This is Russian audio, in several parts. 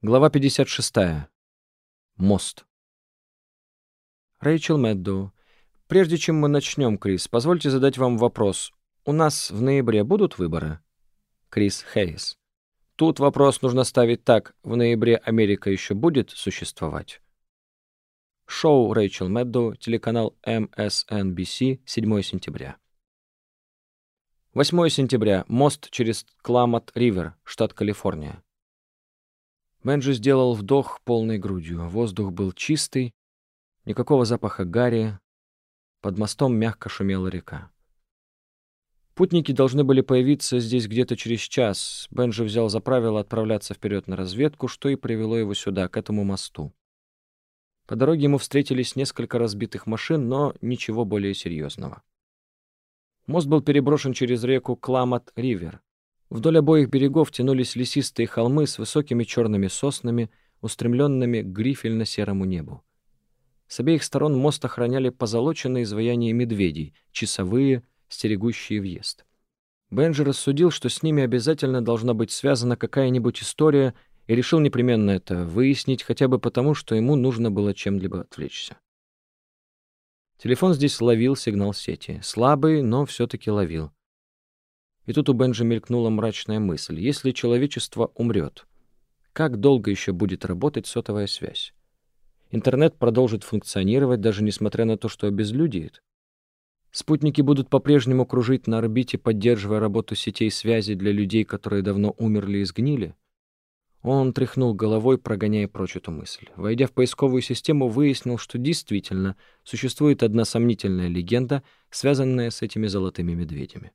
Глава 56. Мост. Рэйчел Мэддоу. Прежде чем мы начнем, Крис, позвольте задать вам вопрос. У нас в ноябре будут выборы? Крис Хейс. Тут вопрос нужно ставить так. В ноябре Америка еще будет существовать? Шоу Рэйчел Мэддоу, телеканал MSNBC, 7 сентября. 8 сентября. Мост через Кламат-Ривер, штат Калифорния. Бенджи сделал вдох полной грудью. Воздух был чистый, никакого запаха гари. Под мостом мягко шумела река. Путники должны были появиться здесь где-то через час. Бенджи взял за правило отправляться вперед на разведку, что и привело его сюда, к этому мосту. По дороге ему встретились несколько разбитых машин, но ничего более серьезного. Мост был переброшен через реку Кламат-Ривер. Вдоль обоих берегов тянулись лесистые холмы с высокими черными соснами, устремленными к грифельно-серому небу. С обеих сторон мост охраняли позолоченные изваяния медведей, часовые, стерегущие въезд. Бенджи рассудил, что с ними обязательно должна быть связана какая-нибудь история, и решил непременно это выяснить, хотя бы потому, что ему нужно было чем-либо отвлечься. Телефон здесь ловил сигнал сети. Слабый, но все-таки ловил. И тут у Бенджи мелькнула мрачная мысль. Если человечество умрет, как долго еще будет работать сотовая связь? Интернет продолжит функционировать, даже несмотря на то, что обезлюдеет. Спутники будут по-прежнему кружить на орбите, поддерживая работу сетей связи для людей, которые давно умерли и сгнили. Он тряхнул головой, прогоняя прочь эту мысль. Войдя в поисковую систему, выяснил, что действительно существует одна сомнительная легенда, связанная с этими золотыми медведями.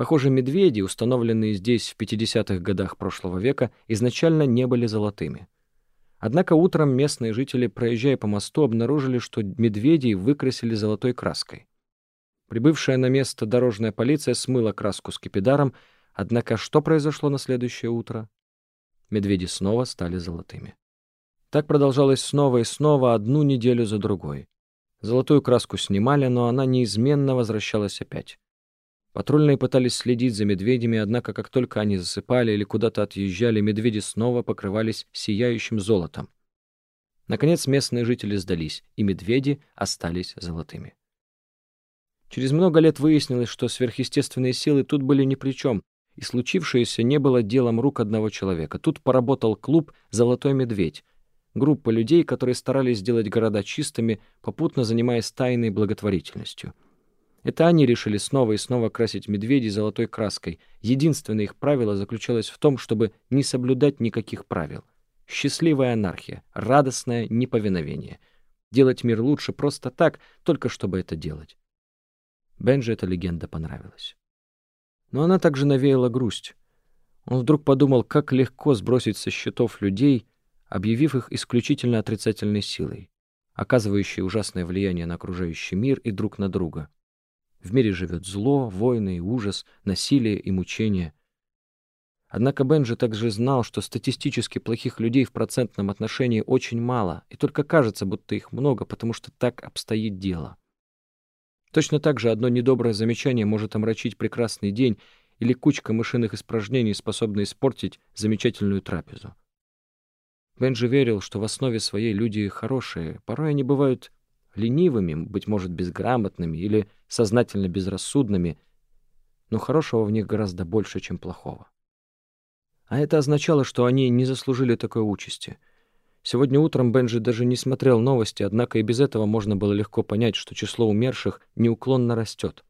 Похоже, медведи, установленные здесь в 50-х годах прошлого века, изначально не были золотыми. Однако утром местные жители, проезжая по мосту, обнаружили, что медведей выкрасили золотой краской. Прибывшая на место дорожная полиция смыла краску скипидаром, однако что произошло на следующее утро? Медведи снова стали золотыми. Так продолжалось снова и снова, одну неделю за другой. Золотую краску снимали, но она неизменно возвращалась опять. Патрульные пытались следить за медведями, однако как только они засыпали или куда-то отъезжали, медведи снова покрывались сияющим золотом. Наконец местные жители сдались, и медведи остались золотыми. Через много лет выяснилось, что сверхъестественные силы тут были ни при чем, и случившееся не было делом рук одного человека. Тут поработал клуб «Золотой медведь», группа людей, которые старались сделать города чистыми, попутно занимаясь тайной благотворительностью — это они решили снова и снова красить медведей золотой краской. Единственное их правило заключалось в том, чтобы не соблюдать никаких правил. Счастливая анархия, радостное неповиновение. Делать мир лучше просто так, только чтобы это делать. Бенджи эта легенда понравилась. Но она также навеяла грусть. Он вдруг подумал, как легко сбросить со счетов людей, объявив их исключительно отрицательной силой, оказывающей ужасное влияние на окружающий мир и друг на друга. В мире живет зло, войны и ужас, насилие и мучение. Однако Бенджи также знал, что статистически плохих людей в процентном отношении очень мало, и только кажется, будто их много, потому что так обстоит дело. Точно так же одно недоброе замечание может омрачить прекрасный день, или кучка мышиных испражнений способна испортить замечательную трапезу. Бенджи верил, что в основе своей люди хорошие, порой они бывают ленивыми, быть может, безграмотными или сознательно безрассудными, но хорошего в них гораздо больше, чем плохого. А это означало, что они не заслужили такой участи. Сегодня утром Бенджи даже не смотрел новости, однако и без этого можно было легко понять, что число умерших неуклонно растет.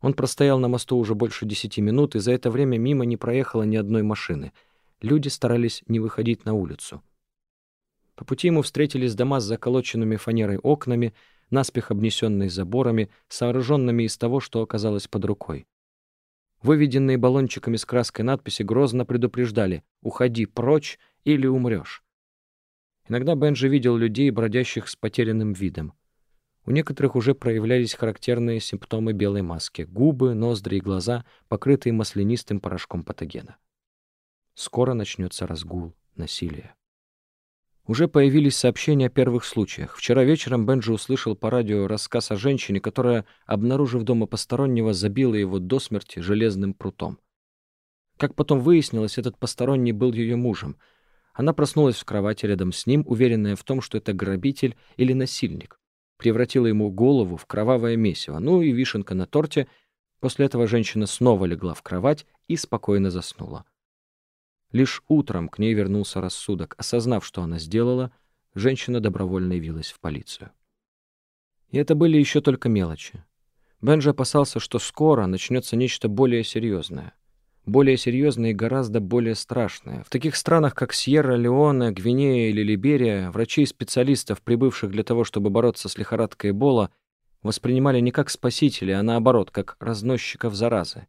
Он простоял на мосту уже больше десяти минут, и за это время мимо не проехало ни одной машины. Люди старались не выходить на улицу. По пути ему встретились дома с заколоченными фанерой окнами, наспех обнесенные заборами, сооруженными из того, что оказалось под рукой. Выведенные баллончиками с краской надписи грозно предупреждали «Уходи прочь или умрешь». Иногда Бенджи видел людей, бродящих с потерянным видом. У некоторых уже проявлялись характерные симптомы белой маски — губы, ноздри и глаза, покрытые маслянистым порошком патогена. Скоро начнется разгул, насилие. Уже появились сообщения о первых случаях. Вчера вечером Бенджи услышал по радио рассказ о женщине, которая, обнаружив дома постороннего, забила его до смерти железным прутом. Как потом выяснилось, этот посторонний был ее мужем. Она проснулась в кровати рядом с ним, уверенная в том, что это грабитель или насильник. Превратила ему голову в кровавое месиво. Ну и вишенка на торте. После этого женщина снова легла в кровать и спокойно заснула. Лишь утром к ней вернулся рассудок. Осознав, что она сделала, женщина добровольно явилась в полицию. И это были еще только мелочи. Бенджи опасался, что скоро начнется нечто более серьезное более серьезное и гораздо более страшное. В таких странах, как Сьерра-Леоне, Гвинея или Либерия, врачей и специалистов, прибывших для того, чтобы бороться с лихорадкой Эбола, воспринимали не как спасителей, а наоборот, как разносчиков заразы.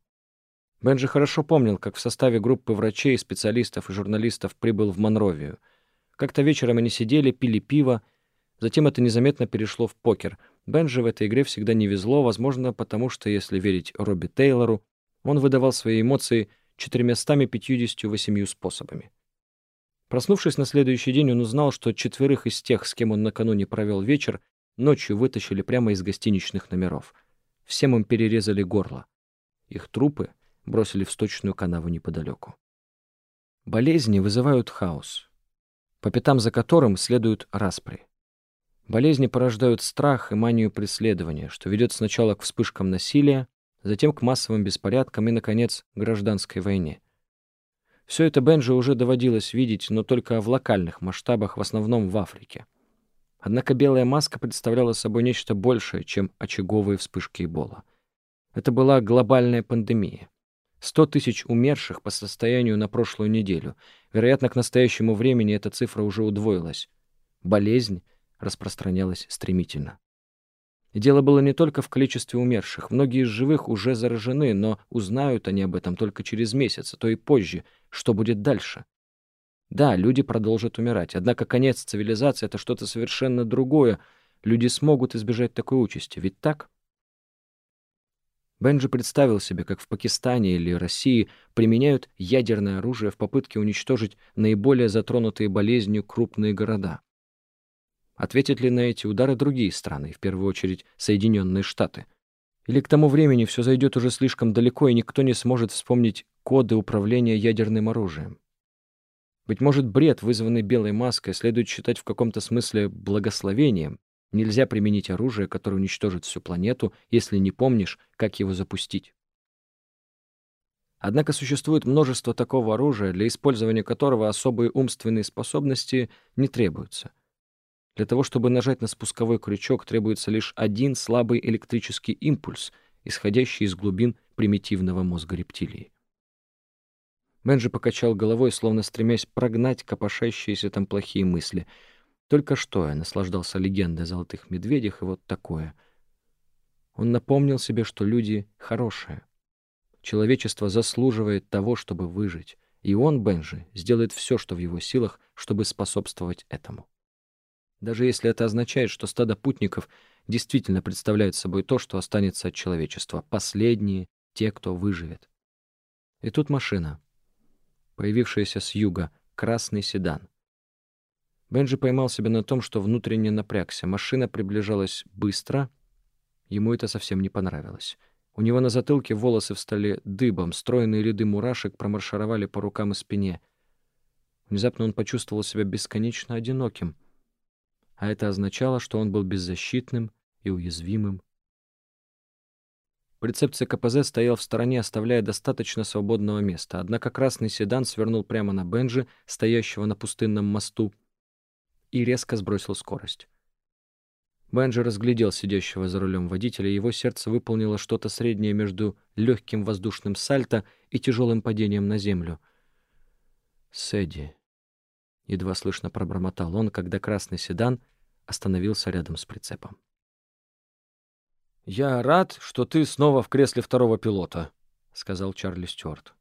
Бенджи хорошо помнил, как в составе группы врачей, специалистов и журналистов прибыл в Монровию. Как-то вечером они сидели, пили пиво, затем это незаметно перешло в покер. Бенджи в этой игре всегда не везло, возможно, потому что, если верить Робби Тейлору, он выдавал свои эмоции 458 способами. Проснувшись на следующий день, он узнал, что четверых из тех, с кем он накануне провел вечер, ночью вытащили прямо из гостиничных номеров. Всем им перерезали горло. Их трупы бросили в сточную канаву неподалеку. Болезни вызывают хаос, по пятам за которым следуют распри. Болезни порождают страх и манию преследования, что ведет сначала к вспышкам насилия, затем к массовым беспорядкам и, наконец, гражданской войне. Все это Бенджи уже доводилось видеть, но только в локальных масштабах, в основном в Африке. Однако белая маска представляла собой нечто большее, чем очаговые вспышки Эбола. Это была глобальная пандемия. 100 тысяч умерших по состоянию на прошлую неделю. Вероятно, к настоящему времени эта цифра уже удвоилась. Болезнь распространялась стремительно. И дело было не только в количестве умерших. Многие из живых уже заражены, но узнают они об этом только через месяц, а то и позже. Что будет дальше? Да, люди продолжат умирать. Однако конец цивилизации — это что-то совершенно другое. Люди смогут избежать такой участи. Ведь так? Бенджи представил себе, как в Пакистане или России применяют ядерное оружие в попытке уничтожить наиболее затронутые болезнью крупные города. Ответят ли на эти удары другие страны, в первую очередь Соединенные Штаты? Или к тому времени все зайдет уже слишком далеко, и никто не сможет вспомнить коды управления ядерным оружием? Быть может, бред, вызванный белой маской, следует считать в каком-то смысле благословением. Нельзя применить оружие, которое уничтожит всю планету, если не помнишь, как его запустить. Однако существует множество такого оружия, для использования которого особые умственные способности не требуются — для того, чтобы нажать на спусковой крючок, требуется лишь один слабый электрический импульс, исходящий из глубин примитивного мозга рептилии. Бенджи покачал головой, словно стремясь прогнать копошащиеся там плохие мысли. Только что я наслаждался легендой о золотых медведях, и вот такое. Он напомнил себе, что люди хорошие. Человечество заслуживает того, чтобы выжить, и он, Бенджи, сделает все, что в его силах, чтобы способствовать этому даже если это означает, что стадо путников действительно представляет собой то, что останется от человечества, последние, те, кто выживет. И тут машина, появившаяся с юга, красный седан. Бенджи поймал себя на том, что внутренне напрягся. Машина приближалась быстро, ему это совсем не понравилось. У него на затылке волосы встали дыбом, стройные ряды мурашек промаршировали по рукам и спине. Внезапно он почувствовал себя бесконечно одиноким — а это означало, что он был беззащитным и уязвимым. По рецепции КПЗ стоял в стороне, оставляя достаточно свободного места, однако красный седан свернул прямо на Бенджи, стоящего на пустынном мосту, и резко сбросил скорость. Бенджи разглядел сидящего за рулем водителя, и его сердце выполнило что-то среднее между легким воздушным сальто и тяжелым падением на землю. «Сэдди», — едва слышно пробормотал он, когда красный седан остановился рядом с прицепом. «Я рад, что ты снова в кресле второго пилота», — сказал Чарли Стюарт.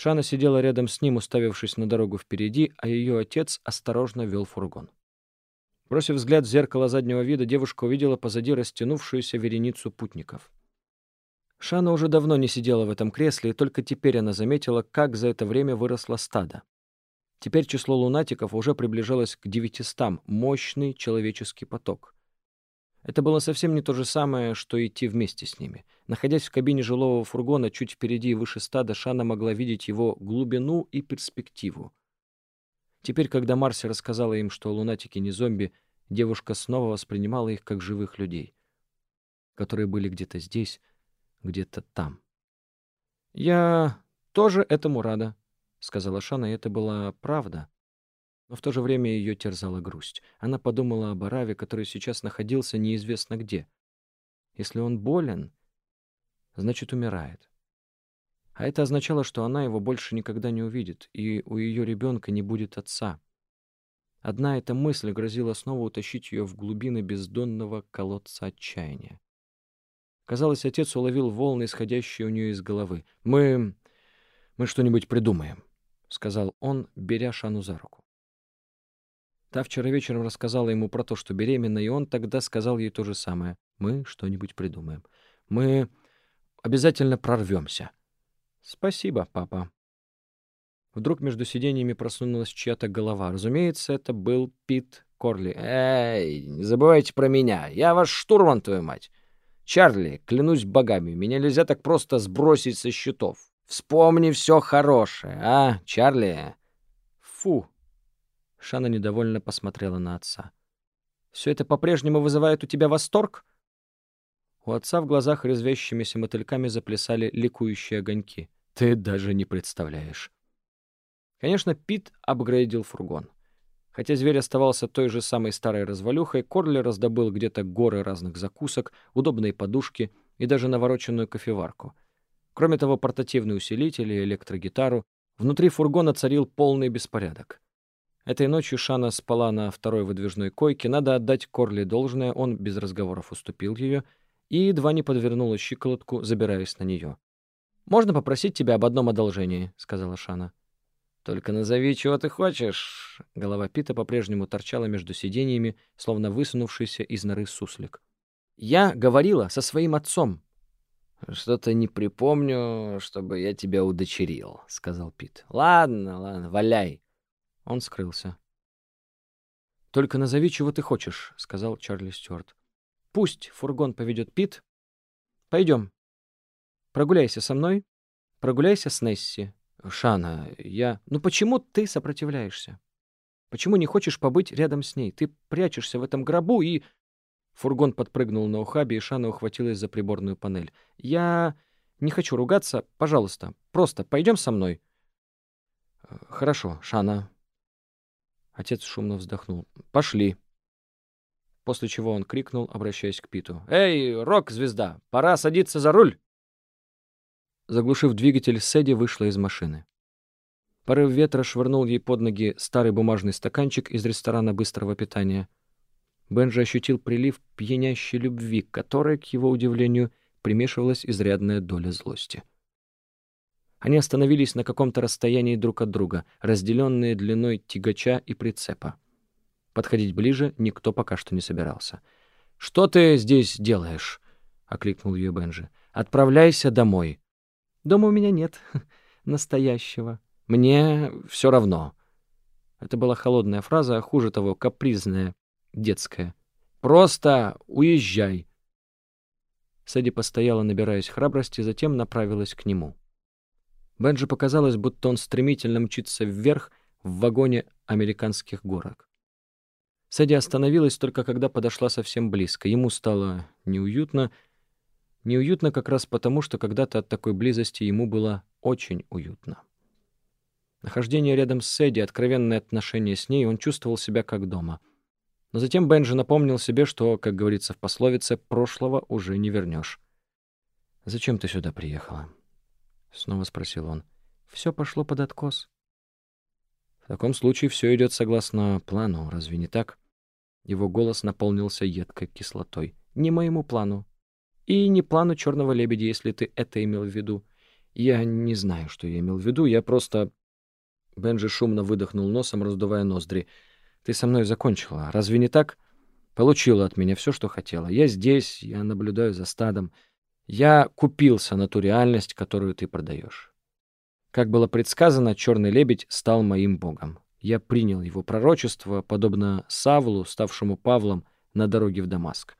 Шана сидела рядом с ним, уставившись на дорогу впереди, а ее отец осторожно вел фургон. Бросив взгляд в зеркало заднего вида, девушка увидела позади растянувшуюся вереницу путников. Шана уже давно не сидела в этом кресле, и только теперь она заметила, как за это время выросло стадо. Теперь число лунатиков уже приближалось к 900, мощный человеческий поток. Это было совсем не то же самое, что идти вместе с ними. Находясь в кабине жилого фургона чуть впереди и выше стада, Шана могла видеть его глубину и перспективу. Теперь, когда Марси рассказала им, что лунатики не зомби, девушка снова воспринимала их как живых людей, которые были где-то здесь, где-то там. «Я тоже этому рада», — сказала Шана, и это была правда. Но в то же время ее терзала грусть. Она подумала об Араве, который сейчас находился неизвестно где. Если он болен, значит, умирает. А это означало, что она его больше никогда не увидит, и у ее ребенка не будет отца. Одна эта мысль грозила снова утащить ее в глубины бездонного колодца отчаяния. Казалось, отец уловил волны, исходящие у нее из головы. «Мы... мы что-нибудь придумаем», — сказал он, беря Шану за руку. Та вчера вечером рассказала ему про то, что беременна, и он тогда сказал ей то же самое. «Мы что-нибудь придумаем. Мы обязательно прорвемся». «Спасибо, папа». Вдруг между сиденьями просунулась чья-то голова. Разумеется, это был Пит Корли. «Эй, не забывайте про меня. Я ваш штурман, твою мать. Чарли, клянусь богами, меня нельзя так просто сбросить со счетов. Вспомни все хорошее, а, Чарли?» «Фу!» Шана недовольно посмотрела на отца. «Все это по-прежнему вызывает у тебя восторг?» У отца в глазах резвящимися мотыльками заплясали ликующие огоньки. «Ты даже не представляешь». Конечно, Пит апгрейдил фургон. Хотя зверь оставался той же самой старой развалюхой, Корли раздобыл где-то горы разных закусок, удобные подушки и даже навороченную кофеварку. Кроме того, портативный усилитель и электрогитару. Внутри фургона царил полный беспорядок. Этой ночью Шана спала на второй выдвижной койке. Надо отдать Корли должное, он без разговоров уступил ее и едва не подвернула щиколотку, забираясь на нее. «Можно попросить тебя об одном одолжении?» — сказала Шана. «Только назови, чего ты хочешь». Голова Пита по-прежнему торчала между сиденьями, словно высунувшийся из норы суслик. «Я говорила со своим отцом». «Что-то не припомню, чтобы я тебя удочерил», — сказал Пит. «Ладно, ладно, валяй». Он скрылся. «Только назови, чего ты хочешь», — сказал Чарли Стюарт. «Пусть фургон поведет Пит. Пойдем. Прогуляйся со мной. Прогуляйся с Несси. Шана, я... Ну почему ты сопротивляешься? Почему не хочешь побыть рядом с ней? Ты прячешься в этом гробу и...» Фургон подпрыгнул на ухабе, и Шана ухватилась за приборную панель. «Я не хочу ругаться. Пожалуйста, просто пойдем со мной». «Хорошо, Шана». Отец шумно вздохнул. «Пошли». После чего он крикнул, обращаясь к Питу. «Эй, рок-звезда, пора садиться за руль!» Заглушив двигатель, Сэдди вышла из машины. Порыв ветра швырнул ей под ноги старый бумажный стаканчик из ресторана быстрого питания. Бенджи ощутил прилив пьянящей любви, к к его удивлению, примешивалась изрядная доля злости. Они остановились на каком-то расстоянии друг от друга, разделенные длиной тягача и прицепа. Подходить ближе никто пока что не собирался. «Что ты здесь делаешь?» — окликнул ее Бенджи. «Отправляйся домой». Дома у меня нет настоящего. Мне все равно. Это была холодная фраза, а хуже того, капризная, детская. Просто уезжай. Сэдди постояла, набираясь храбрости, затем направилась к нему. Бенджи показалось, будто он стремительно мчится вверх в вагоне американских горок. Сэдди остановилась только когда подошла совсем близко. Ему стало неуютно, Неуютно как раз потому, что когда-то от такой близости ему было очень уютно. Нахождение рядом с Сэдди, откровенное отношение с ней, он чувствовал себя как дома. Но затем Бенджи напомнил себе, что, как говорится в пословице, прошлого уже не вернешь. «Зачем ты сюда приехала?» — снова спросил он. «Все пошло под откос». «В таком случае все идет согласно плану, разве не так?» Его голос наполнился едкой кислотой. «Не моему плану. И не плану черного лебедя, если ты это имел в виду. Я не знаю, что я имел в виду, я просто... Бенджи шумно выдохнул носом, раздувая ноздри. Ты со мной закончила, разве не так? Получила от меня все, что хотела. Я здесь, я наблюдаю за стадом. Я купился на ту реальность, которую ты продаешь. Как было предсказано, черный лебедь стал моим богом. Я принял его пророчество, подобно Савлу, ставшему Павлом на дороге в Дамаск.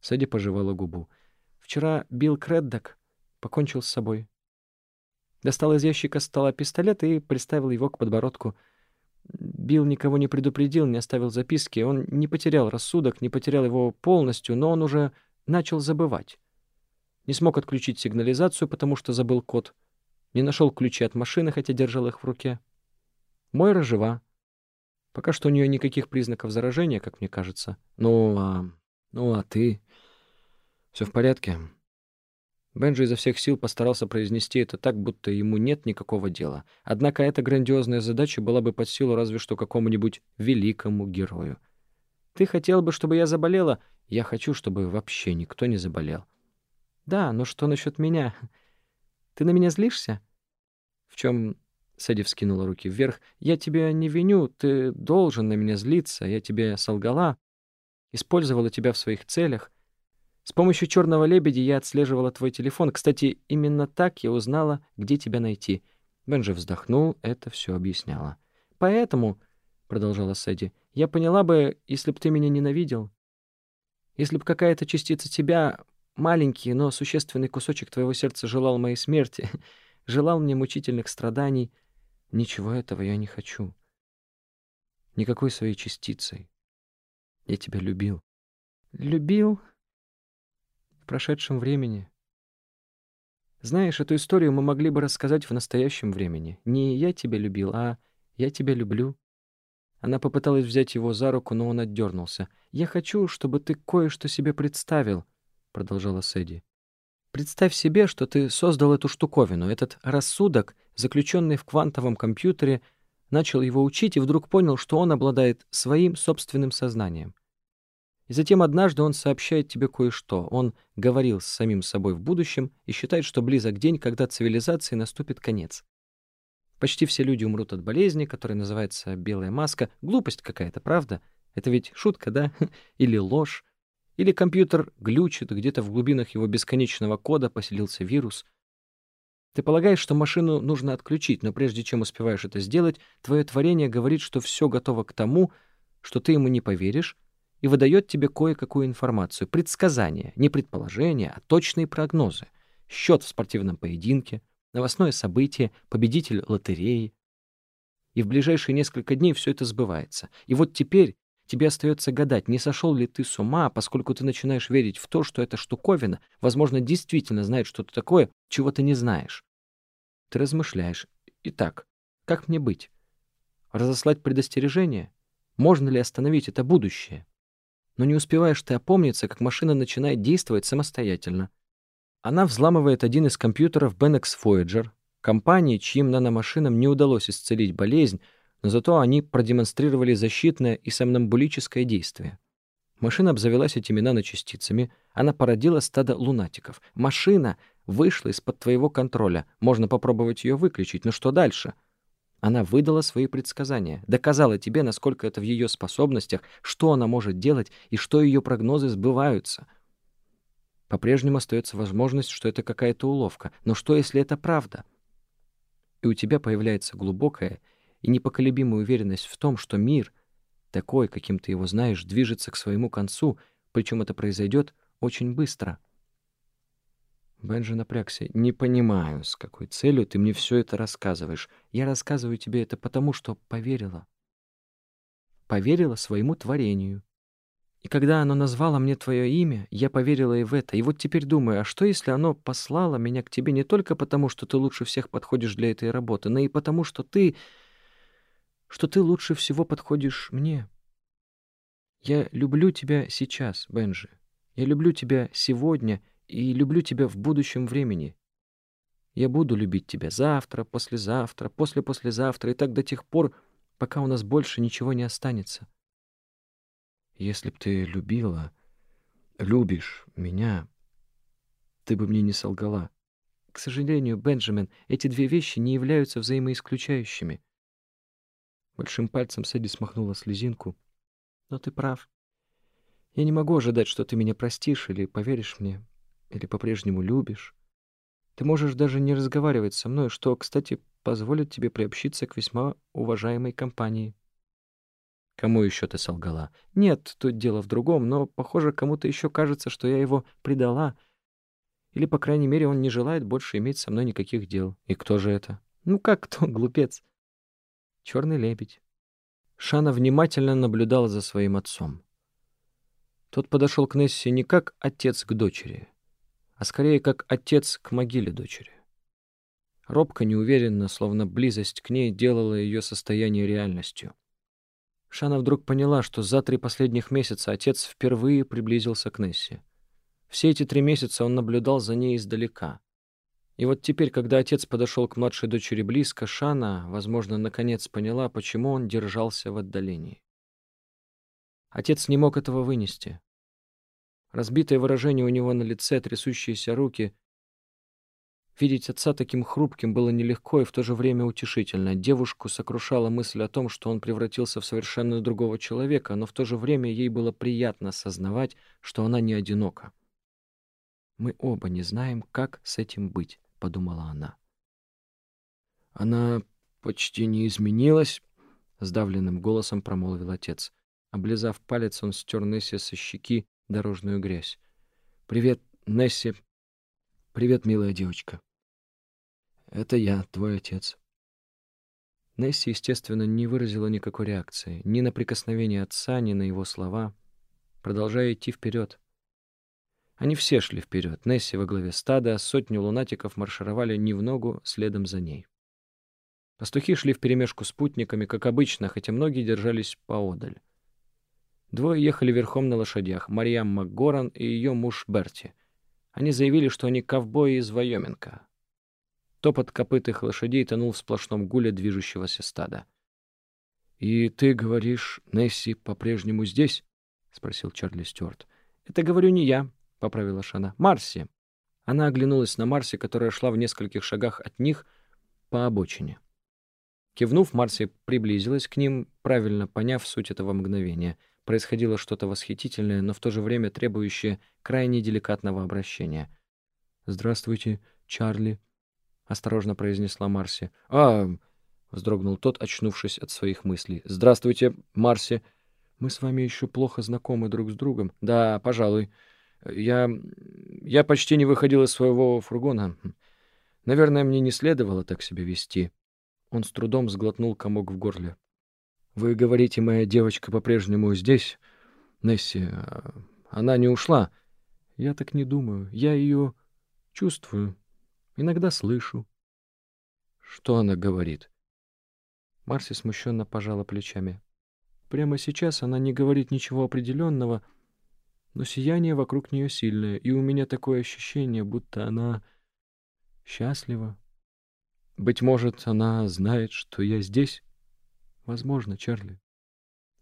Сэдди пожевала губу. «Вчера Билл Креддок покончил с собой. Достал из ящика стола пистолет и приставил его к подбородку. Билл никого не предупредил, не оставил записки. Он не потерял рассудок, не потерял его полностью, но он уже начал забывать. Не смог отключить сигнализацию, потому что забыл код. Не нашел ключи от машины, хотя держал их в руке. Мойра жива. Пока что у нее никаких признаков заражения, как мне кажется. Ну, а... Ну, а ты... Все в порядке?» Бенджи изо всех сил постарался произнести это так, будто ему нет никакого дела. Однако эта грандиозная задача была бы под силу разве что какому-нибудь великому герою. «Ты хотел бы, чтобы я заболела?» «Я хочу, чтобы вообще никто не заболел». «Да, но что насчет меня? Ты на меня злишься?» «В чем Сэдди вскинула руки вверх. «Я тебя не виню, ты должен на меня злиться, я тебе солгала, использовала тебя в своих целях. С помощью черного лебедя я отслеживала твой телефон. Кстати, именно так я узнала, где тебя найти». Бенджи вздохнул, это все объясняло. «Поэтому», — продолжала Сэдди, — «я поняла бы, если б ты меня ненавидел. Если б какая-то частица тебя, маленький, но существенный кусочек твоего сердца желал моей смерти, желал мне мучительных страданий, Ничего этого я не хочу. Никакой своей частицей. Я тебя любил. Любил? В прошедшем времени. Знаешь, эту историю мы могли бы рассказать в настоящем времени. Не я тебя любил, а я тебя люблю. Она попыталась взять его за руку, но он отдернулся. «Я хочу, чтобы ты кое-что себе представил», — продолжала Сэдди. «Представь себе, что ты создал эту штуковину, этот рассудок, заключенный в квантовом компьютере, начал его учить и вдруг понял, что он обладает своим собственным сознанием. И затем однажды он сообщает тебе кое-что. Он говорил с самим собой в будущем и считает, что близок день, когда цивилизации наступит конец. Почти все люди умрут от болезни, которая называется «белая маска». Глупость какая-то, правда? Это ведь шутка, да? Или ложь? Или компьютер глючит, где-то в глубинах его бесконечного кода поселился вирус — ты полагаешь, что машину нужно отключить, но прежде чем успеваешь это сделать, твое творение говорит, что все готово к тому, что ты ему не поверишь, и выдает тебе кое-какую информацию, предсказания, не предположения, а точные прогнозы, счет в спортивном поединке, новостное событие, победитель лотереи. И в ближайшие несколько дней все это сбывается. И вот теперь тебе остается гадать, не сошел ли ты с ума, поскольку ты начинаешь верить в то, что эта штуковина, возможно, действительно знает что-то такое, чего ты не знаешь. Ты размышляешь. Итак, как мне быть? Разослать предостережение? Можно ли остановить это будущее? Но не успеваешь ты опомниться, как машина начинает действовать самостоятельно. Она взламывает один из компьютеров Benex Voyager, компании, чьим наномашинам не удалось исцелить болезнь, но зато они продемонстрировали защитное и сомнамбулическое действие. Машина обзавелась этими наночастицами, она породила стадо лунатиков. Машина вышла из-под твоего контроля, можно попробовать ее выключить, но что дальше? Она выдала свои предсказания, доказала тебе, насколько это в ее способностях, что она может делать и что ее прогнозы сбываются. По-прежнему остается возможность, что это какая-то уловка. Но что, если это правда? И у тебя появляется глубокая и непоколебимая уверенность в том, что мир, такой, каким ты его знаешь, движется к своему концу, причем это произойдет очень быстро. Бенджи напрягся. «Не понимаю, с какой целью ты мне все это рассказываешь. Я рассказываю тебе это потому, что поверила. Поверила своему творению. И когда оно назвало мне твое имя, я поверила и в это. И вот теперь думаю, а что, если оно послало меня к тебе не только потому, что ты лучше всех подходишь для этой работы, но и потому, что ты что ты лучше всего подходишь мне. Я люблю тебя сейчас, Бенджи. Я люблю тебя сегодня и люблю тебя в будущем времени. Я буду любить тебя завтра, послезавтра, после-послезавтра и так до тех пор, пока у нас больше ничего не останется. Если б ты любила, любишь меня, ты бы мне не солгала. К сожалению, Бенджамин, эти две вещи не являются взаимоисключающими. Большим пальцем Сэдди смахнула слезинку. «Но ты прав. Я не могу ожидать, что ты меня простишь или поверишь мне, или по-прежнему любишь. Ты можешь даже не разговаривать со мной, что, кстати, позволит тебе приобщиться к весьма уважаемой компании». «Кому еще ты солгала?» «Нет, тут дело в другом, но, похоже, кому-то еще кажется, что я его предала. Или, по крайней мере, он не желает больше иметь со мной никаких дел. И кто же это?» «Ну как кто, глупец?» Черный лебедь. Шана внимательно наблюдала за своим отцом. Тот подошел к Несси не как отец к дочери, а скорее как отец к могиле дочери. Робко, неуверенно, словно близость к ней делала ее состояние реальностью. Шана вдруг поняла, что за три последних месяца отец впервые приблизился к Несси. Все эти три месяца он наблюдал за ней издалека. И вот теперь, когда отец подошел к младшей дочери близко, Шана, возможно, наконец поняла, почему он держался в отдалении. Отец не мог этого вынести. Разбитое выражение у него на лице, трясущиеся руки. Видеть отца таким хрупким было нелегко и в то же время утешительно. Девушку сокрушала мысль о том, что он превратился в совершенно другого человека, но в то же время ей было приятно осознавать, что она не одинока. Мы оба не знаем, как с этим быть, подумала она. Она почти не изменилась, сдавленным голосом промолвил отец. Облизав палец, он стер Несси со щеки дорожную грязь. Привет, Несси. Привет, милая девочка. Это я, твой отец. Несси, естественно, не выразила никакой реакции ни на прикосновение отца, ни на его слова, продолжая идти вперед. Они все шли вперед. Несси во главе стада, сотни лунатиков маршировали не в ногу, следом за ней. Пастухи шли вперемешку с путниками, как обычно, хотя многие держались поодаль. Двое ехали верхом на лошадях, Марьям МакГоран и ее муж Берти. Они заявили, что они ковбои из Вайоминга. Топот копытых лошадей тонул в сплошном гуле движущегося стада. «И ты говоришь, Несси по-прежнему здесь?» — спросил Чарли Стюарт. «Это говорю не я», — поправила Шана. «Марси». Она оглянулась на Марси, которая шла в нескольких шагах от них по обочине. Кивнув, Марси приблизилась к ним, правильно поняв суть этого мгновения. Происходило что-то восхитительное, но в то же время требующее крайне деликатного обращения. «Здравствуйте, Чарли», — осторожно произнесла Марси. «А...» — вздрогнул тот, очнувшись от своих мыслей. «Здравствуйте, Марси. Мы с вами еще плохо знакомы друг с другом». «Да, пожалуй». Я... я почти не выходил из своего фургона. Наверное, мне не следовало так себя вести. Он с трудом сглотнул комок в горле. «Вы говорите, моя девочка по-прежнему здесь? Несси, а, она не ушла?» «Я так не думаю. Я ее чувствую. Иногда слышу». «Что она говорит?» Марси смущенно пожала плечами. «Прямо сейчас она не говорит ничего определенного, — но сияние вокруг нее сильное, и у меня такое ощущение, будто она счастлива. Быть может, она знает, что я здесь? Возможно, Чарли.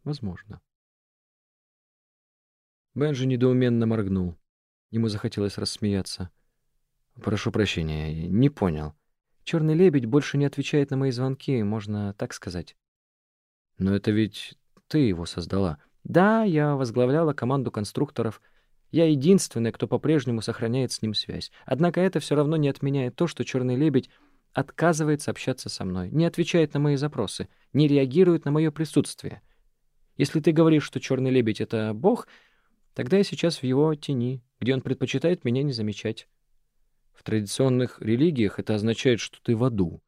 Возможно. Бенджи недоуменно моргнул. Ему захотелось рассмеяться. «Прошу прощения, не понял. Черный лебедь больше не отвечает на мои звонки, можно так сказать». «Но это ведь ты его создала». Да, я возглавляла команду конструкторов. Я единственная, кто по-прежнему сохраняет с ним связь. Однако это все равно не отменяет то, что черный лебедь отказывается общаться со мной, не отвечает на мои запросы, не реагирует на мое присутствие. Если ты говоришь, что черный лебедь — это бог, тогда я сейчас в его тени, где он предпочитает меня не замечать. В традиционных религиях это означает, что ты в аду.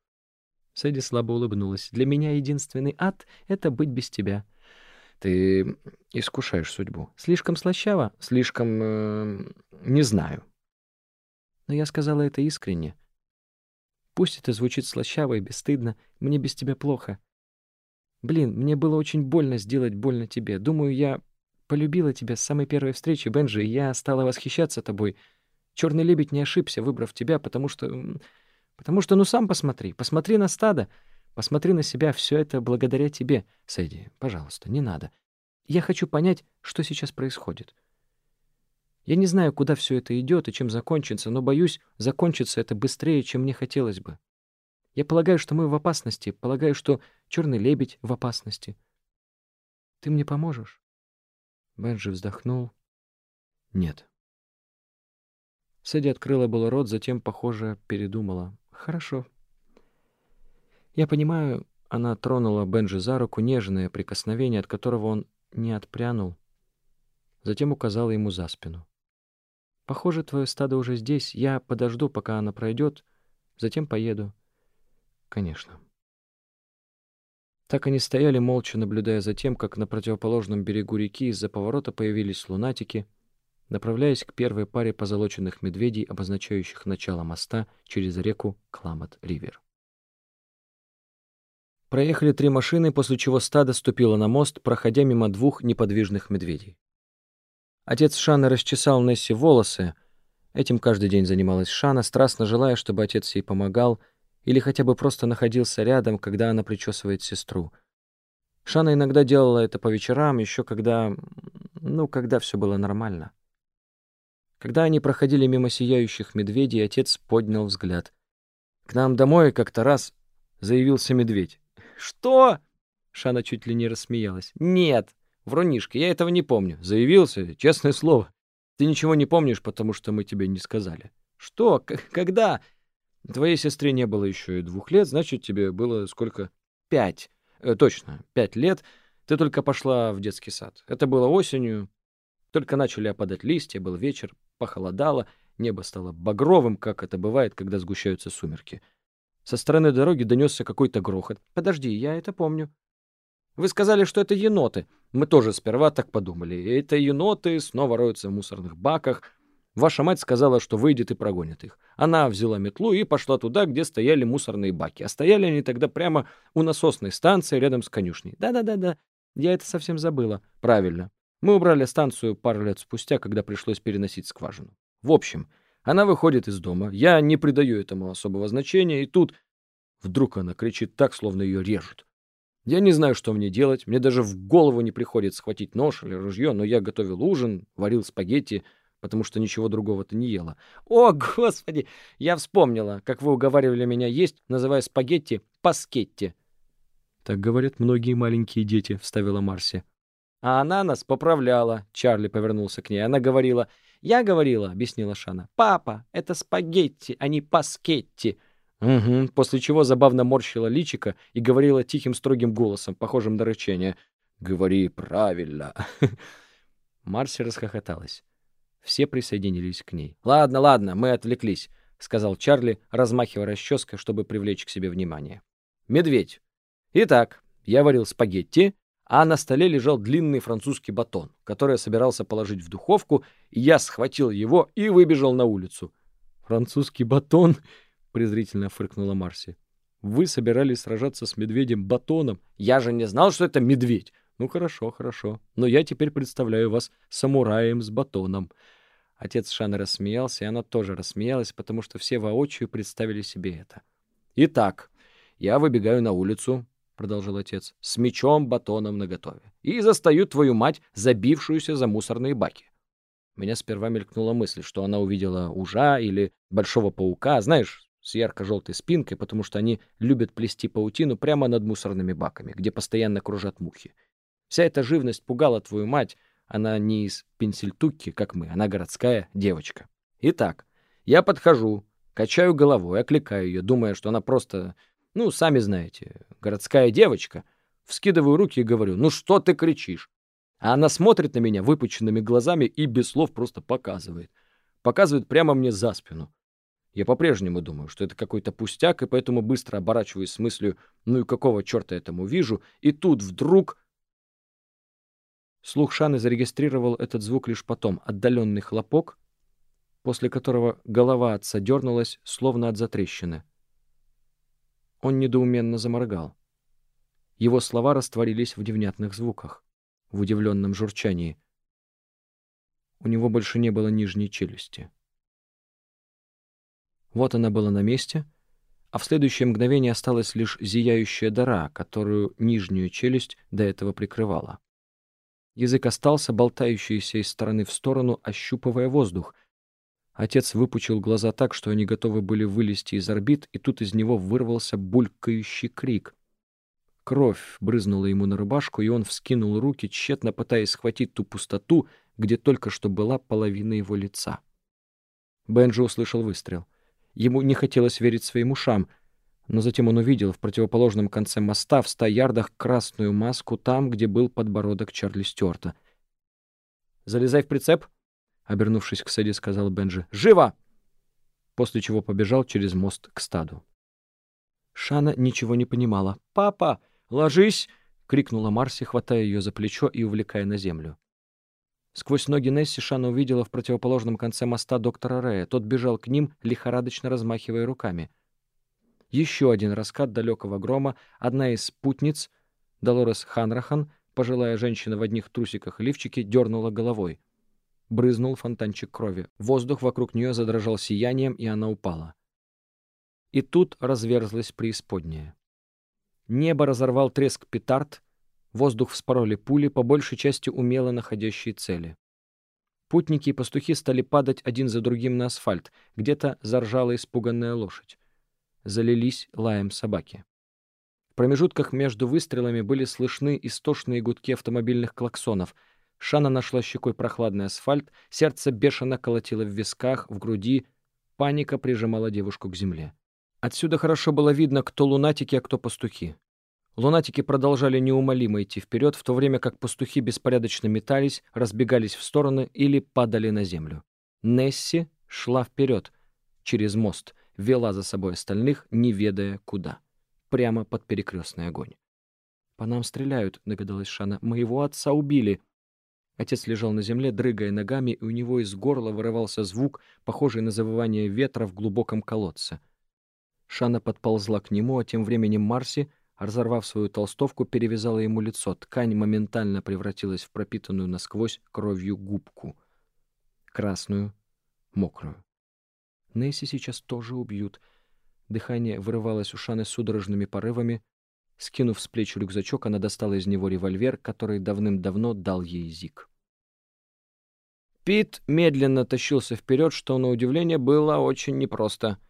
Сэдди слабо улыбнулась. «Для меня единственный ад — это быть без тебя. Ты искушаешь судьбу. Слишком слащаво, слишком... Э, не знаю. Но я сказала это искренне. Пусть это звучит слащаво и бесстыдно, мне без тебя плохо. Блин, мне было очень больно сделать больно тебе. Думаю, я полюбила тебя с самой первой встречи, Бенджи, и я стала восхищаться тобой. Черный лебедь не ошибся, выбрав тебя, потому что... Потому что, ну, сам посмотри, посмотри на стадо. Посмотри на себя, все это благодаря тебе. Сэдди, пожалуйста, не надо. Я хочу понять, что сейчас происходит. Я не знаю, куда все это идет и чем закончится, но боюсь, закончится это быстрее, чем мне хотелось бы. Я полагаю, что мы в опасности, полагаю, что черный лебедь в опасности. Ты мне поможешь? Бенджи вздохнул. Нет. Сэдди открыла было рот, затем, похоже, передумала. Хорошо, я понимаю, она тронула Бенджи за руку, нежное прикосновение, от которого он не отпрянул. Затем указала ему за спину. «Похоже, твое стадо уже здесь. Я подожду, пока она пройдет, затем поеду». «Конечно». Так они стояли, молча наблюдая за тем, как на противоположном берегу реки из-за поворота появились лунатики, направляясь к первой паре позолоченных медведей, обозначающих начало моста через реку Кламат-Ривер. Проехали три машины, после чего стадо ступило на мост, проходя мимо двух неподвижных медведей. Отец Шаны расчесал Несси волосы. Этим каждый день занималась Шана, страстно желая, чтобы отец ей помогал — или хотя бы просто находился рядом, когда она причесывает сестру. Шана иногда делала это по вечерам, еще когда... ну, когда все было нормально. Когда они проходили мимо сияющих медведей, отец поднял взгляд. К нам домой как-то раз заявился медведь. «Что?» Шана чуть ли не рассмеялась. «Нет, врунишка, я этого не помню. Заявился, честное слово. Ты ничего не помнишь, потому что мы тебе не сказали». «Что? К когда?» Твоей сестре не было еще и двух лет, значит, тебе было сколько? Пять. Э, точно, пять лет. Ты только пошла в детский сад. Это было осенью. Только начали опадать листья, был вечер, похолодало, небо стало багровым, как это бывает, когда сгущаются сумерки. Со стороны дороги донесся какой-то грохот. Подожди, я это помню. Вы сказали, что это еноты. Мы тоже сперва так подумали. Это еноты снова роются в мусорных баках, Ваша мать сказала, что выйдет и прогонит их. Она взяла метлу и пошла туда, где стояли мусорные баки. А стояли они тогда прямо у насосной станции рядом с конюшней. Да-да-да-да, я это совсем забыла. Правильно. Мы убрали станцию пару лет спустя, когда пришлось переносить скважину. В общем, она выходит из дома. Я не придаю этому особого значения, и тут вдруг она кричит так, словно ее режут. Я не знаю, что мне делать. Мне даже в голову не приходит схватить нож или ружье, но я готовил ужин, варил спагетти — потому что ничего другого-то не ела. О, господи! Я вспомнила, как вы уговаривали меня есть, называя спагетти паскетти. Так говорят многие маленькие дети, вставила Марси. А она нас поправляла. Чарли повернулся к ней. Она говорила... Я говорила, объяснила Шана. Папа, это спагетти, а не паскетти. Угу. После чего забавно морщила личика и говорила тихим строгим голосом, похожим на рычание. «Говори правильно». Марси расхохоталась. Все присоединились к ней. «Ладно, ладно, мы отвлеклись», — сказал Чарли, размахивая расческой, чтобы привлечь к себе внимание. «Медведь. Итак, я варил спагетти, а на столе лежал длинный французский батон, который я собирался положить в духовку, и я схватил его и выбежал на улицу». «Французский батон?» — презрительно фыркнула Марси. «Вы собирались сражаться с медведем батоном. Я же не знал, что это медведь. Ну хорошо, хорошо. Но я теперь представляю вас самураем с батоном. Отец Шаны рассмеялся, и она тоже рассмеялась, потому что все воочию представили себе это. Итак, я выбегаю на улицу, продолжил отец, с мечом, батоном наготове, и застаю твою мать, забившуюся за мусорные баки. меня сперва мелькнула мысль, что она увидела ужа или большого паука, знаешь, с ярко-желтой спинкой, потому что они любят плести паутину прямо над мусорными баками, где постоянно кружат мухи. Вся эта живность пугала твою мать. Она не из Пенсильтукки, как мы, она городская девочка. Итак, я подхожу, качаю головой, окликаю ее, думая, что она просто, ну, сами знаете, городская девочка. Вскидываю руки и говорю, ну что ты кричишь? А она смотрит на меня выпученными глазами и без слов просто показывает. Показывает прямо мне за спину. Я по-прежнему думаю, что это какой-то пустяк, и поэтому быстро оборачиваюсь с мыслью, ну и какого черта этому вижу, и тут вдруг Слух Шаны зарегистрировал этот звук лишь потом, отдаленный хлопок, после которого голова отца дернулась, словно от затрещины. Он недоуменно заморгал. Его слова растворились в невнятных звуках, в удивленном журчании. У него больше не было нижней челюсти. Вот она была на месте, а в следующее мгновение осталась лишь зияющая дыра, которую нижнюю челюсть до этого прикрывала. Язык остался, болтающийся из стороны в сторону, ощупывая воздух. Отец выпучил глаза так, что они готовы были вылезти из орбит, и тут из него вырвался булькающий крик. Кровь брызнула ему на рубашку, и он вскинул руки, тщетно пытаясь схватить ту пустоту, где только что была половина его лица. Бенджи услышал выстрел. Ему не хотелось верить своим ушам — но затем он увидел в противоположном конце моста в ста ярдах красную маску там, где был подбородок Чарли Стюарта. «Залезай в прицеп», — обернувшись к Сэдди, сказал Бенджи. «Живо!» После чего побежал через мост к стаду. Шана ничего не понимала. «Папа, «Ложись!» — крикнула Марси, хватая ее за плечо и увлекая на землю. Сквозь ноги Несси Шана увидела в противоположном конце моста доктора Рэя. Тот бежал к ним, лихорадочно размахивая руками. Еще один раскат далекого грома. Одна из спутниц, Долорес Ханрахан, пожилая женщина в одних трусиках и лифчике, дернула головой. Брызнул фонтанчик крови. Воздух вокруг нее задрожал сиянием, и она упала. И тут разверзлась преисподняя. Небо разорвал треск петард, воздух вспороли пули, по большей части умело находящие цели. Путники и пастухи стали падать один за другим на асфальт, где-то заржала испуганная лошадь. Залились лаем собаки. В промежутках между выстрелами были слышны истошные гудки автомобильных клаксонов. Шана нашла щекой прохладный асфальт, сердце бешено колотило в висках, в груди, паника прижимала девушку к земле. Отсюда хорошо было видно, кто лунатики, а кто пастухи. Лунатики продолжали неумолимо идти вперед, в то время как пастухи беспорядочно метались, разбегались в стороны или падали на землю. Несси шла вперед, через мост, вела за собой остальных, не ведая куда. Прямо под перекрестный огонь. «По нам стреляют», — догадалась Шана. «Моего отца убили». Отец лежал на земле, дрыгая ногами, и у него из горла вырывался звук, похожий на завывание ветра в глубоком колодце. Шана подползла к нему, а тем временем Марси, разорвав свою толстовку, перевязала ему лицо. Ткань моментально превратилась в пропитанную насквозь кровью губку. Красную, мокрую. Несси сейчас тоже убьют. Дыхание вырывалось у Шаны судорожными порывами. Скинув с плеч рюкзачок, она достала из него револьвер, который давным-давно дал ей Зик. Пит медленно тащился вперед, что, на удивление, было очень непросто —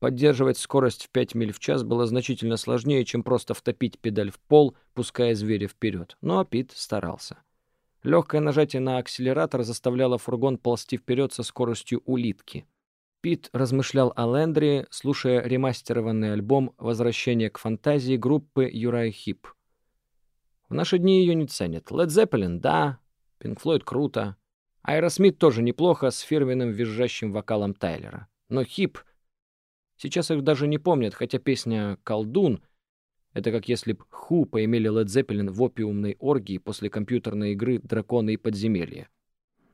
Поддерживать скорость в 5 миль в час было значительно сложнее, чем просто втопить педаль в пол, пуская зверя вперед. Но Пит старался. Легкое нажатие на акселератор заставляло фургон ползти вперед со скоростью улитки. Пит размышлял о Лендри, слушая ремастерованный альбом «Возвращение к фантазии» группы Юрай Хип. В наши дни ее не ценят. Лед Зеппелин — да, Pink Floyd — круто. Аэросмит тоже неплохо с фирменным визжащим вокалом Тайлера. Но Heep Сейчас их даже не помнят, хотя песня «Колдун» — это как если б Ху поимели Led Zeppelin в опиумной оргии после компьютерной игры «Драконы и подземелья».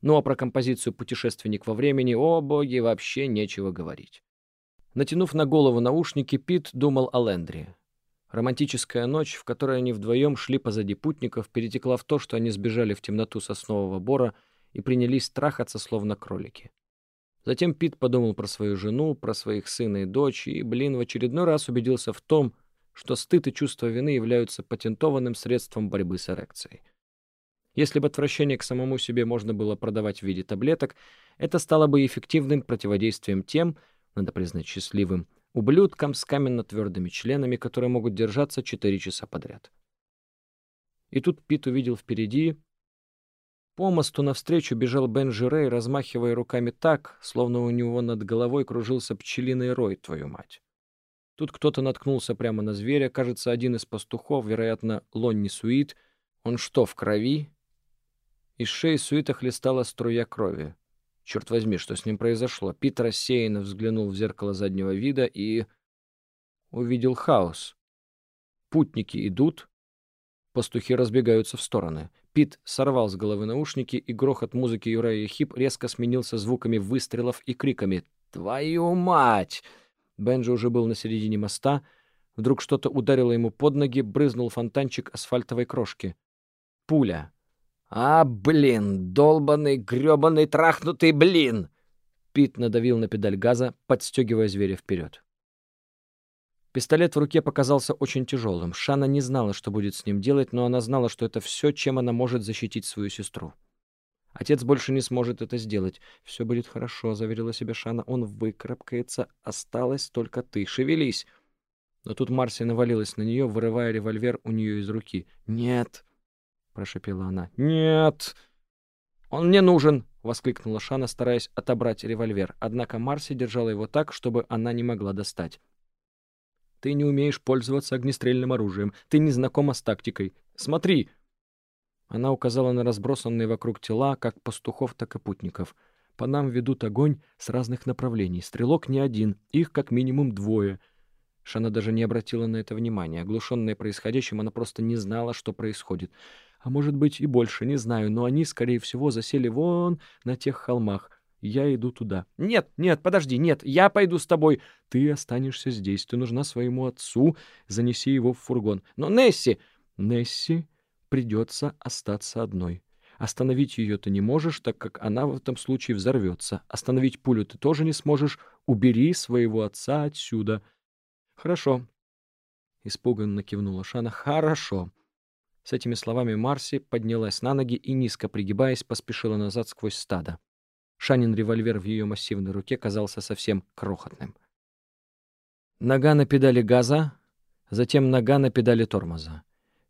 Ну а про композицию «Путешественник во времени» о боги вообще нечего говорить. Натянув на голову наушники, Пит думал о Лендре. Романтическая ночь, в которой они вдвоем шли позади путников, перетекла в то, что они сбежали в темноту соснового бора и принялись трахаться, словно кролики. Затем Пит подумал про свою жену, про своих сына и дочь, и, блин, в очередной раз убедился в том, что стыд и чувство вины являются патентованным средством борьбы с эрекцией. Если бы отвращение к самому себе можно было продавать в виде таблеток, это стало бы эффективным противодействием тем, надо признать счастливым, ублюдкам с каменно-твердыми членами, которые могут держаться 4 часа подряд. И тут Пит увидел впереди по мосту навстречу бежал Бенджи Рэй, размахивая руками так, словно у него над головой кружился пчелиный рой, твою мать. Тут кто-то наткнулся прямо на зверя, кажется, один из пастухов, вероятно, Лонни Суит. Он что, в крови? Из шеи Суита хлестала струя крови. Черт возьми, что с ним произошло? Пит рассеянно взглянул в зеркало заднего вида и... увидел хаос. Путники идут, пастухи разбегаются в стороны. Пит сорвал с головы наушники, и грохот музыки Юрая Хип резко сменился звуками выстрелов и криками «Твою мать!». Бенджи уже был на середине моста. Вдруг что-то ударило ему под ноги, брызнул фонтанчик асфальтовой крошки. Пуля. «А, блин! Долбанный, грёбаный, трахнутый блин!» Пит надавил на педаль газа, подстегивая зверя вперед. Пистолет в руке показался очень тяжелым. Шана не знала, что будет с ним делать, но она знала, что это все, чем она может защитить свою сестру. Отец больше не сможет это сделать. «Все будет хорошо», — заверила себя Шана. «Он выкарабкается. Осталось только ты. Шевелись!» Но тут Марси навалилась на нее, вырывая револьвер у нее из руки. «Нет!» — прошепела она. «Нет!» «Он мне нужен!» — воскликнула Шана, стараясь отобрать револьвер. Однако Марси держала его так, чтобы она не могла достать. Ты не умеешь пользоваться огнестрельным оружием. Ты не знакома с тактикой. Смотри!» Она указала на разбросанные вокруг тела, как пастухов, так и путников. «По нам ведут огонь с разных направлений. Стрелок не один, их как минимум двое. Шана даже не обратила на это внимания. Оглушенная происходящим, она просто не знала, что происходит. А может быть и больше, не знаю, но они, скорее всего, засели вон на тех холмах. Я иду туда. Нет, нет, подожди, нет, я пойду с тобой. Ты останешься здесь, ты нужна своему отцу, занеси его в фургон. Но Несси... Несси придется остаться одной. Остановить ее ты не можешь, так как она в этом случае взорвется. Остановить пулю ты тоже не сможешь. Убери своего отца отсюда. Хорошо. Испуганно кивнула Шана. Хорошо. С этими словами Марси поднялась на ноги и, низко пригибаясь, поспешила назад сквозь стадо. Шанин револьвер в ее массивной руке казался совсем крохотным. Нога на педали газа, затем нога на педали тормоза.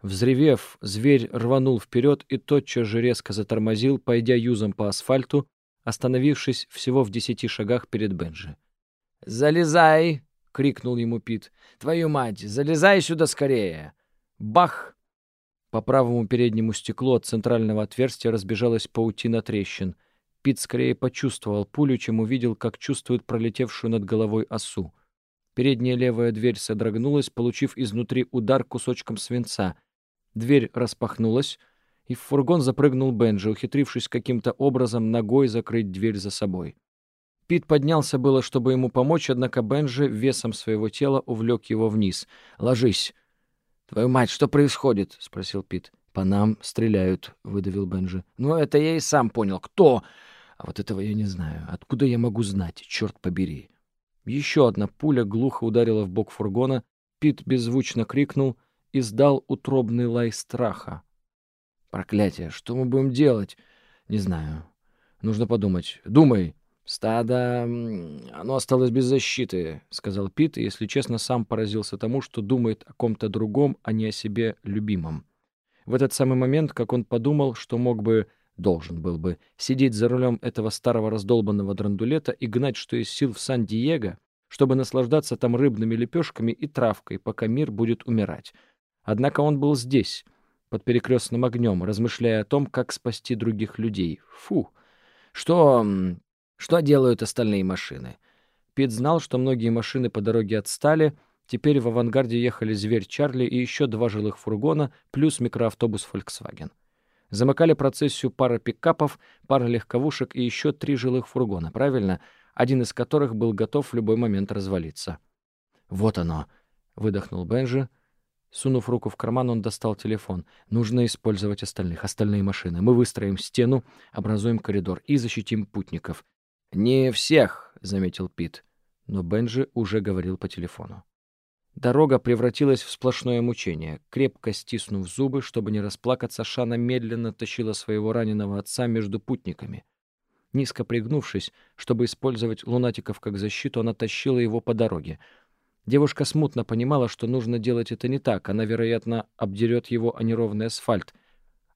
Взревев, зверь рванул вперед и тотчас же резко затормозил, пойдя юзом по асфальту, остановившись всего в десяти шагах перед Бенджи. «Залезай!» — крикнул ему Пит. «Твою мать, залезай сюда скорее!» Бах! По правому переднему стеклу от центрального отверстия разбежалась паутина трещин. Пит скорее почувствовал пулю, чем увидел, как чувствует пролетевшую над головой осу. Передняя левая дверь содрогнулась, получив изнутри удар кусочком свинца. Дверь распахнулась, и в фургон запрыгнул Бенджи, ухитрившись каким-то образом ногой закрыть дверь за собой. Пит поднялся было, чтобы ему помочь, однако Бенджи весом своего тела увлек его вниз. «Ложись!» «Твою мать, что происходит?» — спросил Пит. «По нам стреляют», — выдавил Бенджи. «Ну, это я и сам понял. Кто?» «А вот этого я не знаю. Откуда я могу знать? Черт побери!» Еще одна пуля глухо ударила в бок фургона. Пит беззвучно крикнул, издал утробный лай страха. «Проклятие! Что мы будем делать?» «Не знаю. Нужно подумать. Думай!» «Стадо... оно осталось без защиты», — сказал Пит, и, если честно, сам поразился тому, что думает о ком-то другом, а не о себе любимом. В этот самый момент, как он подумал, что мог бы, должен был бы, сидеть за рулем этого старого раздолбанного драндулета и гнать, что из сил в Сан-Диего, чтобы наслаждаться там рыбными лепешками и травкой, пока мир будет умирать. Однако он был здесь, под перекрестным огнем, размышляя о том, как спасти других людей. Фу! Что... Что делают остальные машины? Пит знал, что многие машины по дороге отстали. Теперь в авангарде ехали «Зверь Чарли» и еще два жилых фургона, плюс микроавтобус «Фольксваген». Замыкали процессию пара пикапов, пара легковушек и еще три жилых фургона, правильно? Один из которых был готов в любой момент развалиться. «Вот оно!» — выдохнул Бенжи. Сунув руку в карман, он достал телефон. «Нужно использовать остальных, остальные машины. Мы выстроим стену, образуем коридор и защитим путников. «Не всех», — заметил Пит, но Бенджи уже говорил по телефону. Дорога превратилась в сплошное мучение. Крепко стиснув зубы, чтобы не расплакаться, Шана медленно тащила своего раненого отца между путниками. Низко пригнувшись, чтобы использовать лунатиков как защиту, она тащила его по дороге. Девушка смутно понимала, что нужно делать это не так. Она, вероятно, обдерет его о неровный асфальт.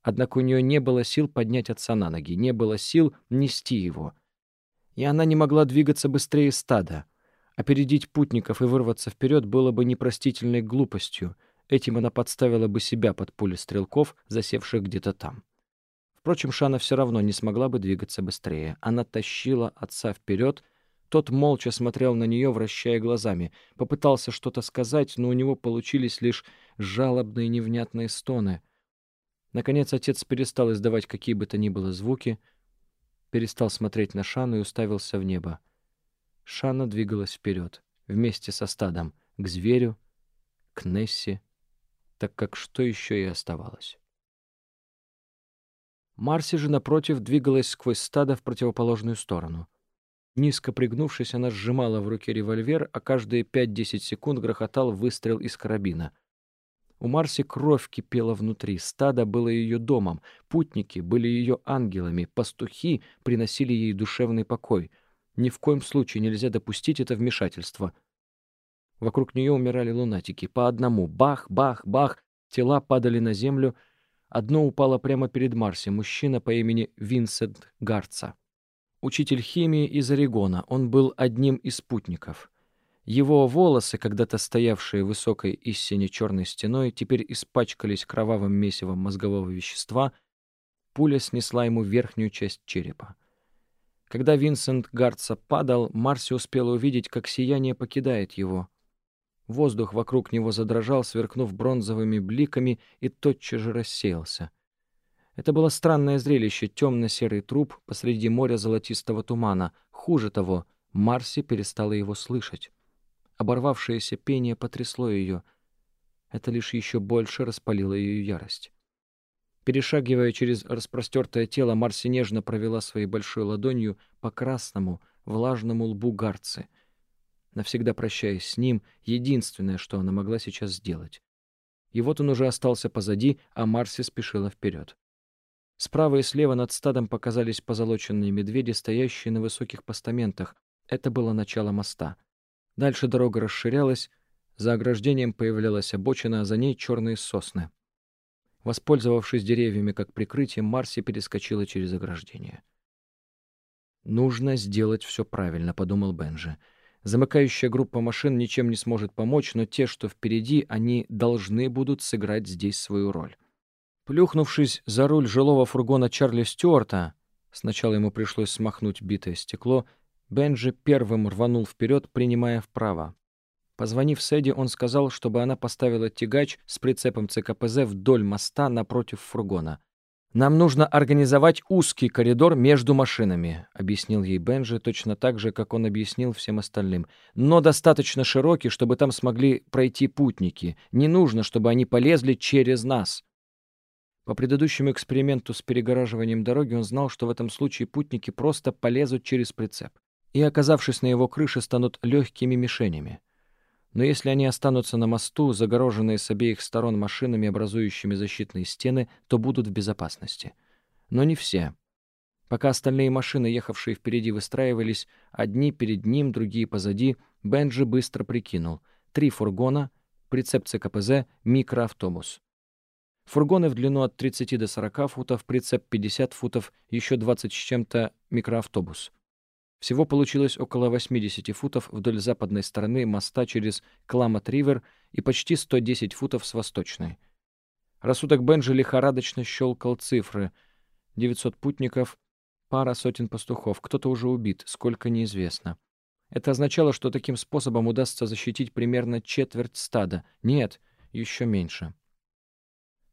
Однако у нее не было сил поднять отца на ноги, не было сил нести его — и она не могла двигаться быстрее стада. Опередить путников и вырваться вперед было бы непростительной глупостью. Этим она подставила бы себя под пули стрелков, засевших где-то там. Впрочем, Шана все равно не смогла бы двигаться быстрее. Она тащила отца вперед. Тот молча смотрел на нее, вращая глазами. Попытался что-то сказать, но у него получились лишь жалобные невнятные стоны. Наконец отец перестал издавать какие бы то ни было звуки — перестал смотреть на Шану и уставился в небо. Шана двигалась вперед, вместе со стадом, к зверю, к Несси, так как что еще и оставалось. Марси же, напротив, двигалась сквозь стадо в противоположную сторону. Низко пригнувшись, она сжимала в руке револьвер, а каждые 5-10 секунд грохотал выстрел из карабина — у Марси кровь кипела внутри, стадо было ее домом, путники были ее ангелами, пастухи приносили ей душевный покой. Ни в коем случае нельзя допустить это вмешательство. Вокруг нее умирали лунатики. По одному. Бах, бах, бах. Тела падали на землю. Одно упало прямо перед Марси. Мужчина по имени Винсент Гарца. Учитель химии из Орегона. Он был одним из спутников. Его волосы, когда-то стоявшие высокой истине черной стеной, теперь испачкались кровавым месивом мозгового вещества. Пуля снесла ему верхнюю часть черепа. Когда Винсент Гарца падал, Марси успела увидеть, как сияние покидает его. Воздух вокруг него задрожал, сверкнув бронзовыми бликами, и тотчас же рассеялся. Это было странное зрелище, темно-серый труп посреди моря золотистого тумана. Хуже того, Марси перестала его слышать. Оборвавшееся пение потрясло ее. Это лишь еще больше распалило ее ярость. Перешагивая через распростертое тело, Марси нежно провела своей большой ладонью по красному, влажному лбу Гарцы — навсегда прощаясь с ним, единственное, что она могла сейчас сделать. И вот он уже остался позади, а Марси спешила вперед. Справа и слева над стадом показались позолоченные медведи, стоящие на высоких постаментах. Это было начало моста. Дальше дорога расширялась, за ограждением появлялась обочина, а за ней черные сосны. Воспользовавшись деревьями как прикрытием, Марси перескочила через ограждение. «Нужно сделать все правильно», — подумал Бенджи. Замыкающая группа машин ничем не сможет помочь, но те, что впереди, они должны будут сыграть здесь свою роль. Плюхнувшись за руль жилого фургона Чарли Стюарта, сначала ему пришлось смахнуть битое стекло, Бенджи первым рванул вперед, принимая вправо. Позвонив Сэдди, он сказал, чтобы она поставила тягач с прицепом ЦКПЗ вдоль моста напротив фургона. «Нам нужно организовать узкий коридор между машинами», — объяснил ей Бенджи точно так же, как он объяснил всем остальным. «Но достаточно широкий, чтобы там смогли пройти путники. Не нужно, чтобы они полезли через нас». По предыдущему эксперименту с перегораживанием дороги он знал, что в этом случае путники просто полезут через прицеп и, оказавшись на его крыше, станут легкими мишенями. Но если они останутся на мосту, загороженные с обеих сторон машинами, образующими защитные стены, то будут в безопасности. Но не все. Пока остальные машины, ехавшие впереди, выстраивались, одни перед ним, другие позади, Бенджи быстро прикинул. Три фургона, прицеп ЦКПЗ, микроавтобус. Фургоны в длину от 30 до 40 футов, прицеп 50 футов, еще 20 с чем-то микроавтобус. Всего получилось около 80 футов вдоль западной стороны моста через Кламат-Ривер и почти 110 футов с восточной. Рассудок Бенджи лихорадочно щелкал цифры. 900 путников, пара сотен пастухов, кто-то уже убит, сколько неизвестно. Это означало, что таким способом удастся защитить примерно четверть стада. Нет, еще меньше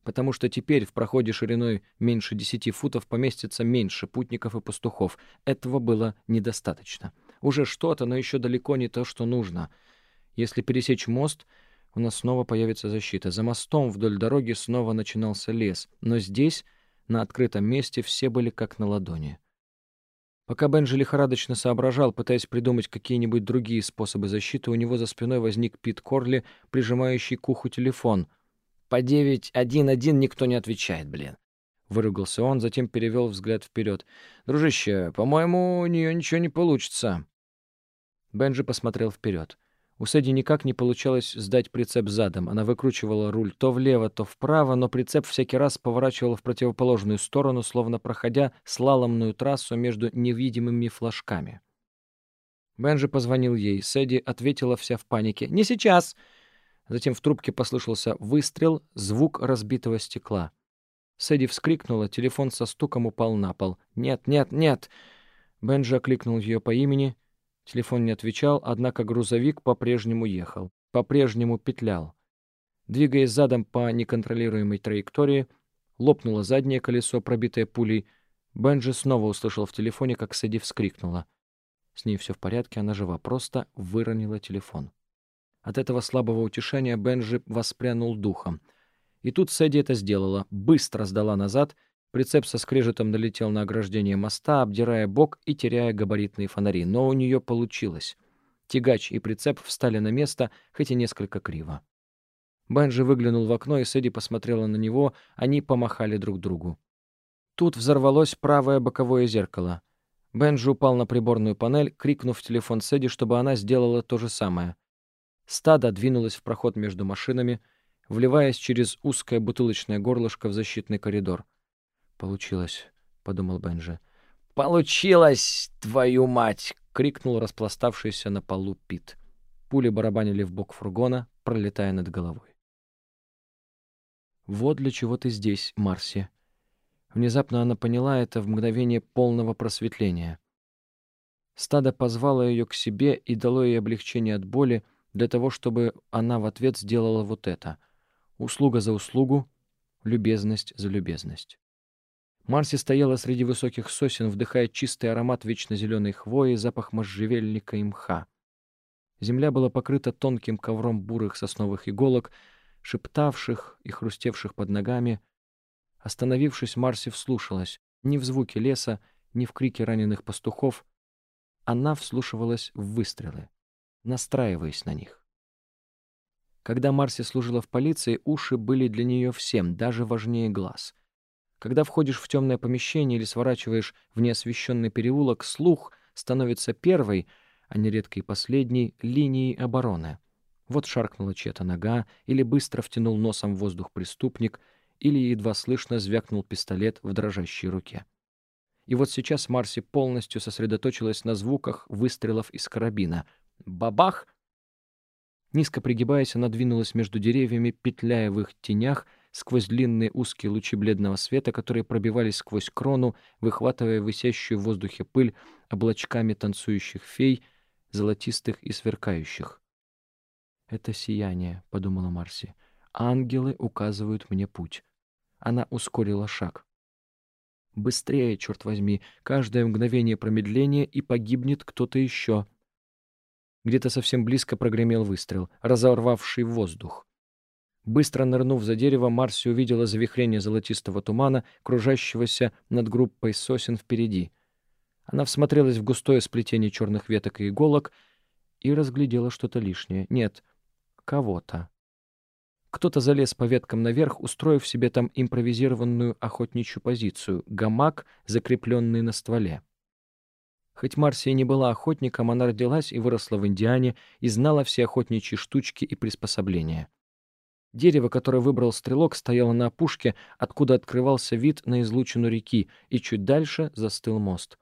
потому что теперь в проходе шириной меньше десяти футов поместится меньше путников и пастухов. Этого было недостаточно. Уже что-то, но еще далеко не то, что нужно. Если пересечь мост, у нас снова появится защита. За мостом вдоль дороги снова начинался лес, но здесь, на открытом месте, все были как на ладони. Пока Бенджи лихорадочно соображал, пытаясь придумать какие-нибудь другие способы защиты, у него за спиной возник Пит Корли, прижимающий к уху телефон — по 911 никто не отвечает, блин. Выругался он, затем перевел взгляд вперед. «Дружище, по-моему, у нее ничего не получится». Бенджи посмотрел вперед. У Сэдди никак не получалось сдать прицеп задом. Она выкручивала руль то влево, то вправо, но прицеп всякий раз поворачивал в противоположную сторону, словно проходя слаломную трассу между невидимыми флажками. Бенджи позвонил ей. Сэдди ответила вся в панике. «Не сейчас!» Затем в трубке послышался выстрел, звук разбитого стекла. Сэдди вскрикнула, телефон со стуком упал на пол. «Нет, нет, нет!» Бенджи окликнул ее по имени. Телефон не отвечал, однако грузовик по-прежнему ехал, по-прежнему петлял. Двигаясь задом по неконтролируемой траектории, лопнуло заднее колесо, пробитое пулей. Бенджи снова услышал в телефоне, как Сэдди вскрикнула. С ней все в порядке, она жива, просто выронила телефон. От этого слабого утешения Бенджи воспрянул духом. И тут Сэдди это сделала, быстро сдала назад, прицеп со скрежетом налетел на ограждение моста, обдирая бок и теряя габаритные фонари. Но у нее получилось. Тягач и прицеп встали на место, хоть и несколько криво. Бенджи выглянул в окно, и Сэдди посмотрела на него, они помахали друг другу. Тут взорвалось правое боковое зеркало. Бенджи упал на приборную панель, крикнув в телефон Сэдди, чтобы она сделала то же самое. Стадо двинулось в проход между машинами, вливаясь через узкое бутылочное горлышко в защитный коридор. «Получилось», — подумал Бенджи. «Получилось, твою мать!» — крикнул распластавшийся на полу Пит. Пули барабанили в бок фургона, пролетая над головой. «Вот для чего ты здесь, Марси». Внезапно она поняла это в мгновение полного просветления. Стадо позвало ее к себе и дало ей облегчение от боли, для того, чтобы она в ответ сделала вот это. Услуга за услугу, любезность за любезность. Марси стояла среди высоких сосен, вдыхая чистый аромат вечно зеленой хвои, запах можжевельника и мха. Земля была покрыта тонким ковром бурых сосновых иголок, шептавших и хрустевших под ногами. Остановившись, Марси вслушалась. Ни в звуке леса, ни в крике раненых пастухов. Она вслушивалась в выстрелы, настраиваясь на них. Когда Марси служила в полиции, уши были для нее всем, даже важнее глаз. Когда входишь в темное помещение или сворачиваешь в неосвещенный переулок, слух становится первой, а нередко и последней, линией обороны. Вот шаркнула чья-то нога, или быстро втянул носом в воздух преступник, или едва слышно звякнул пистолет в дрожащей руке. И вот сейчас Марси полностью сосредоточилась на звуках выстрелов из карабина. Бабах! Низко пригибаясь, она двинулась между деревьями, петляя в их тенях сквозь длинные узкие лучи бледного света, которые пробивались сквозь крону, выхватывая висящую в воздухе пыль облачками танцующих фей, золотистых и сверкающих. «Это сияние», — подумала Марси. «Ангелы указывают мне путь». Она ускорила шаг. «Быстрее, черт возьми! Каждое мгновение промедления, и погибнет кто-то еще!» Где-то совсем близко прогремел выстрел, разорвавший воздух. Быстро нырнув за дерево, Марси увидела завихрение золотистого тумана, кружащегося над группой сосен впереди. Она всмотрелась в густое сплетение черных веток и иголок и разглядела что-то лишнее. Нет — кого-то. Кто-то залез по веткам наверх, устроив себе там импровизированную охотничью позицию — гамак, закрепленный на стволе. Хоть Марсия не была охотником, она родилась и выросла в Индиане и знала все охотничьи штучки и приспособления. Дерево, которое выбрал стрелок, стояло на опушке, откуда открывался вид на излучину реки, и чуть дальше застыл мост.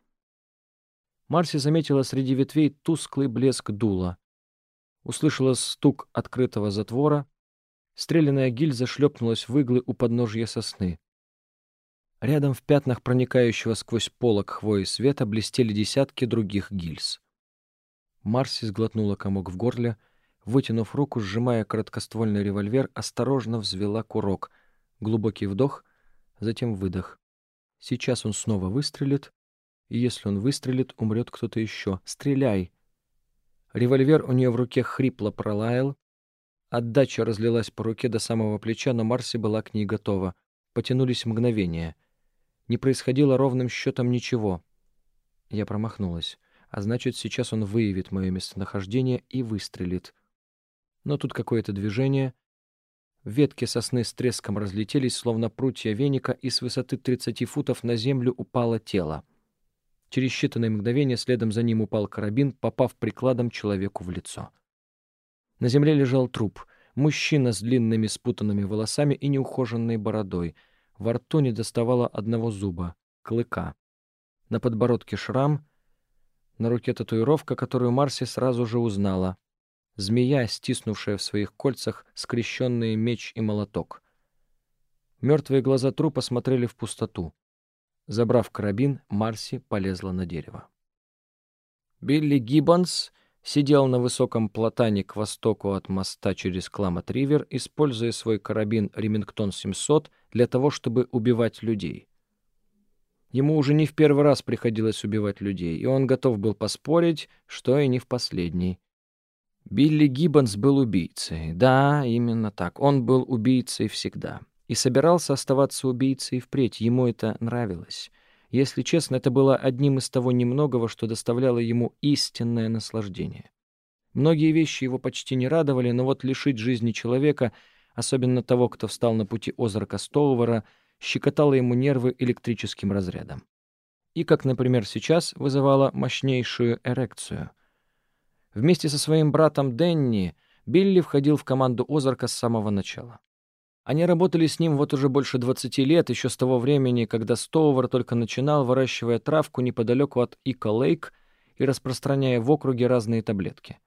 Марси заметила среди ветвей тусклый блеск дула услышала стук открытого затвора, стрелянная гильза шлепнулась в иглы у подножья сосны. Рядом в пятнах проникающего сквозь полок хвои света блестели десятки других гильз. Марси сглотнула комок в горле, вытянув руку, сжимая короткоствольный револьвер, осторожно взвела курок. Глубокий вдох, затем выдох. Сейчас он снова выстрелит, и если он выстрелит, умрет кто-то еще. «Стреляй!» Револьвер у нее в руке хрипло пролаял. Отдача разлилась по руке до самого плеча, но Марси была к ней готова. Потянулись мгновения. Не происходило ровным счетом ничего. Я промахнулась. А значит, сейчас он выявит мое местонахождение и выстрелит. Но тут какое-то движение. Ветки сосны с треском разлетелись, словно прутья веника, и с высоты 30 футов на землю упало тело. Через считанные мгновения следом за ним упал карабин, попав прикладом человеку в лицо. На земле лежал труп. Мужчина с длинными спутанными волосами и неухоженной бородой. Во рту не доставало одного зуба — клыка. На подбородке шрам, на руке татуировка, которую Марси сразу же узнала. Змея, стиснувшая в своих кольцах скрещенные меч и молоток. Мертвые глаза трупа смотрели в пустоту. Забрав карабин, Марси полезла на дерево. Билли Гиббонс сидел на высоком платане к востоку от моста через Кламат-Ривер, используя свой карабин Ремингтон-700 для того, чтобы убивать людей. Ему уже не в первый раз приходилось убивать людей, и он готов был поспорить, что и не в последний. Билли Гиббонс был убийцей. Да, именно так. Он был убийцей всегда и собирался оставаться убийцей впредь, ему это нравилось. Если честно, это было одним из того немногого, что доставляло ему истинное наслаждение. Многие вещи его почти не радовали, но вот лишить жизни человека, особенно того, кто встал на пути Озарка Стоувара, щекотало ему нервы электрическим разрядом. И, как, например, сейчас, вызывало мощнейшую эрекцию. Вместе со своим братом Денни Билли входил в команду Озарка с самого начала. Они работали с ним вот уже больше 20 лет, еще с того времени, когда Стоувер только начинал, выращивая травку неподалеку от Ика-Лейк и распространяя в округе разные таблетки.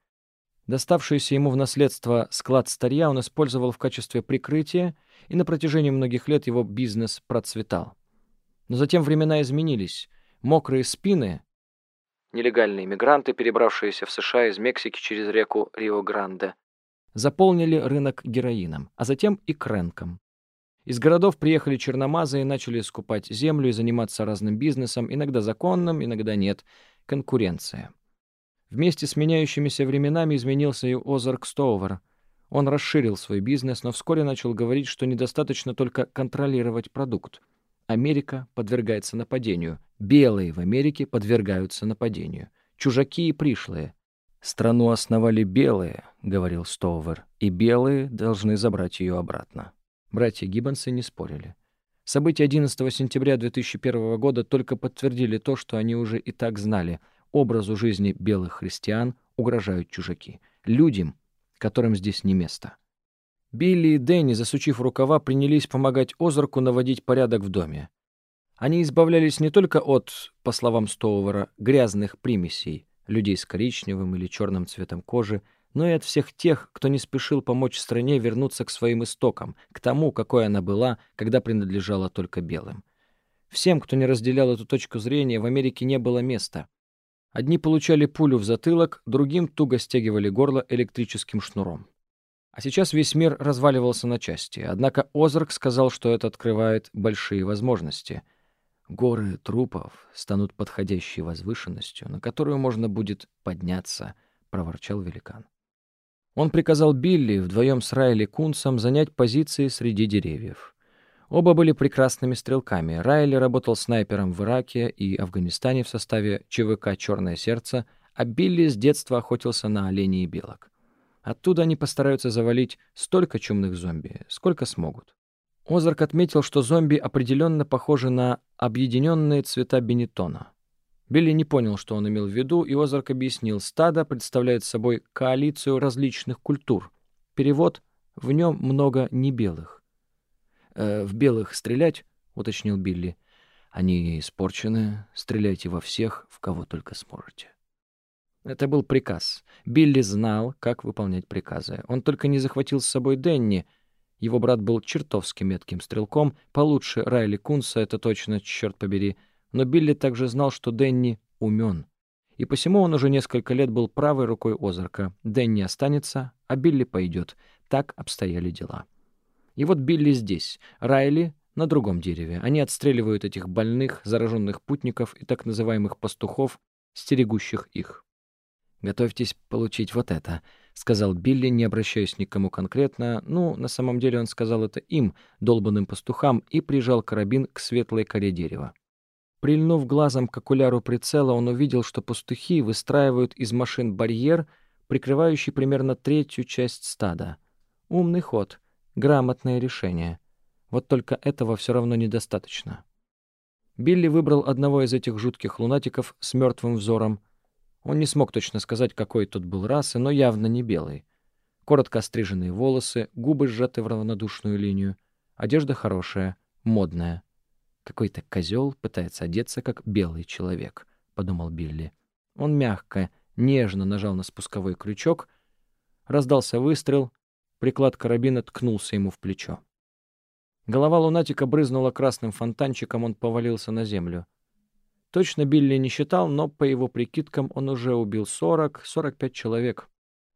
Доставшийся ему в наследство склад старья он использовал в качестве прикрытия, и на протяжении многих лет его бизнес процветал. Но затем времена изменились. Мокрые спины нелегальные мигранты, перебравшиеся в США из Мексики через реку Рио-Гранде, заполнили рынок героином, а затем и кренком. Из городов приехали черномазы и начали скупать землю и заниматься разным бизнесом, иногда законным, иногда нет. Конкуренция. Вместе с меняющимися временами изменился и Озарк Стоувер. Он расширил свой бизнес, но вскоре начал говорить, что недостаточно только контролировать продукт. Америка подвергается нападению. Белые в Америке подвергаются нападению. Чужаки и пришлые. «Страну основали белые», — говорил Стоувер, — «и белые должны забрать ее обратно». Братья Гиббонсы не спорили. События 11 сентября 2001 года только подтвердили то, что они уже и так знали. Образу жизни белых христиан угрожают чужаки. Людям, которым здесь не место. Билли и Дэнни, засучив рукава, принялись помогать Озарку наводить порядок в доме. Они избавлялись не только от, по словам Стоувера, грязных примесей, людей с коричневым или черным цветом кожи, но и от всех тех, кто не спешил помочь стране вернуться к своим истокам, к тому, какой она была, когда принадлежала только белым. Всем, кто не разделял эту точку зрения, в Америке не было места. Одни получали пулю в затылок, другим туго стягивали горло электрическим шнуром. А сейчас весь мир разваливался на части, однако Озарк сказал, что это открывает большие возможности. Горы трупов станут подходящей возвышенностью, на которую можно будет подняться, — проворчал великан. Он приказал Билли вдвоем с Райли Кунсом занять позиции среди деревьев. Оба были прекрасными стрелками. Райли работал снайпером в Ираке и Афганистане в составе ЧВК «Черное сердце», а Билли с детства охотился на оленей и белок. Оттуда они постараются завалить столько чумных зомби, сколько смогут. Озарк отметил, что зомби определенно похожи на объединенные цвета бенетона. Билли не понял, что он имел в виду, и Озарк объяснил, стадо представляет собой коалицию различных культур. Перевод — в нем много небелых. «Э, «В белых стрелять?» — уточнил Билли. «Они испорчены. Стреляйте во всех, в кого только сможете». Это был приказ. Билли знал, как выполнять приказы. Он только не захватил с собой Денни. Его брат был чертовски метким стрелком, получше Райли Кунса, это точно, черт побери — но Билли также знал, что Дэнни умен. И посему он уже несколько лет был правой рукой Озарка. Дэнни останется, а Билли пойдет. Так обстояли дела. И вот Билли здесь, Райли на другом дереве. Они отстреливают этих больных, зараженных путников и так называемых пастухов, стерегущих их. «Готовьтесь получить вот это», — сказал Билли, не обращаясь ни к кому конкретно. Ну, на самом деле он сказал это им, долбанным пастухам, и прижал карабин к светлой коре дерева. Прильнув глазом к окуляру прицела, он увидел, что пастухи выстраивают из машин барьер, прикрывающий примерно третью часть стада. Умный ход, грамотное решение. Вот только этого все равно недостаточно. Билли выбрал одного из этих жутких лунатиков с мертвым взором. Он не смог точно сказать, какой тот был расы, но явно не белый. Коротко остриженные волосы, губы сжаты в равнодушную линию. Одежда хорошая, модная. Какой-то козел пытается одеться, как белый человек, — подумал Билли. Он мягко, нежно нажал на спусковой крючок. Раздался выстрел. Приклад карабина ткнулся ему в плечо. Голова лунатика брызнула красным фонтанчиком, он повалился на землю. Точно Билли не считал, но, по его прикидкам, он уже убил 40-45 человек.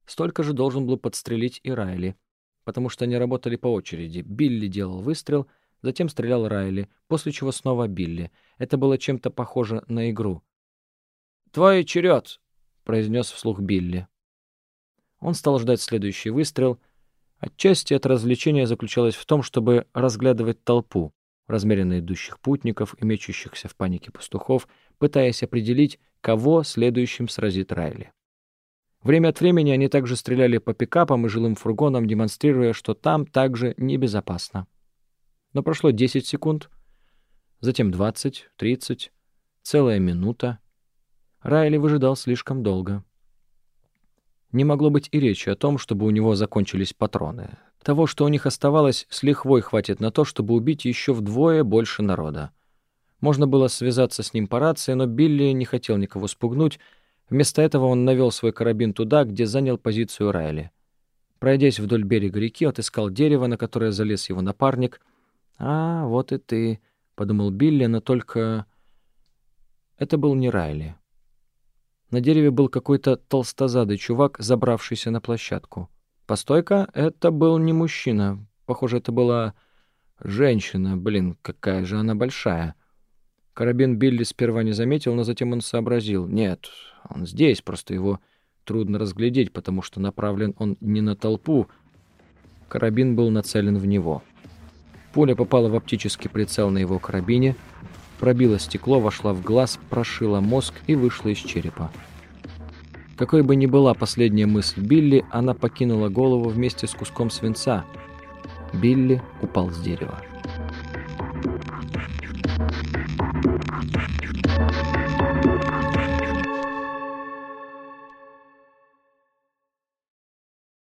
Столько же должен был подстрелить и Райли, потому что они работали по очереди. Билли делал выстрел — Затем стрелял Райли, после чего снова Билли. Это было чем-то похоже на игру. «Твой черед!» — произнес вслух Билли. Он стал ждать следующий выстрел. Отчасти это развлечение заключалось в том, чтобы разглядывать толпу, размеренно идущих путников и мечущихся в панике пастухов, пытаясь определить, кого следующим сразит Райли. Время от времени они также стреляли по пикапам и жилым фургонам, демонстрируя, что там также небезопасно. Но прошло 10 секунд, затем 20, 30, целая минута. Райли выжидал слишком долго. Не могло быть и речи о том, чтобы у него закончились патроны. Того, что у них оставалось, с лихвой хватит на то, чтобы убить еще вдвое больше народа. Можно было связаться с ним по рации, но Билли не хотел никого спугнуть. Вместо этого он навел свой карабин туда, где занял позицию Райли. Пройдясь вдоль берега реки, отыскал дерево, на которое залез его напарник, «А, вот и ты», — подумал Билли, но только... Это был не Райли. На дереве был какой-то толстозадый чувак, забравшийся на площадку. Постойка, это был не мужчина. Похоже, это была женщина. Блин, какая же она большая. Карабин Билли сперва не заметил, но затем он сообразил. Нет, он здесь, просто его трудно разглядеть, потому что направлен он не на толпу. Карабин был нацелен в него. Пуля попала в оптический прицел на его карабине, пробила стекло, вошла в глаз, прошила мозг и вышла из черепа. Какой бы ни была последняя мысль Билли, она покинула голову вместе с куском свинца. Билли упал с дерева.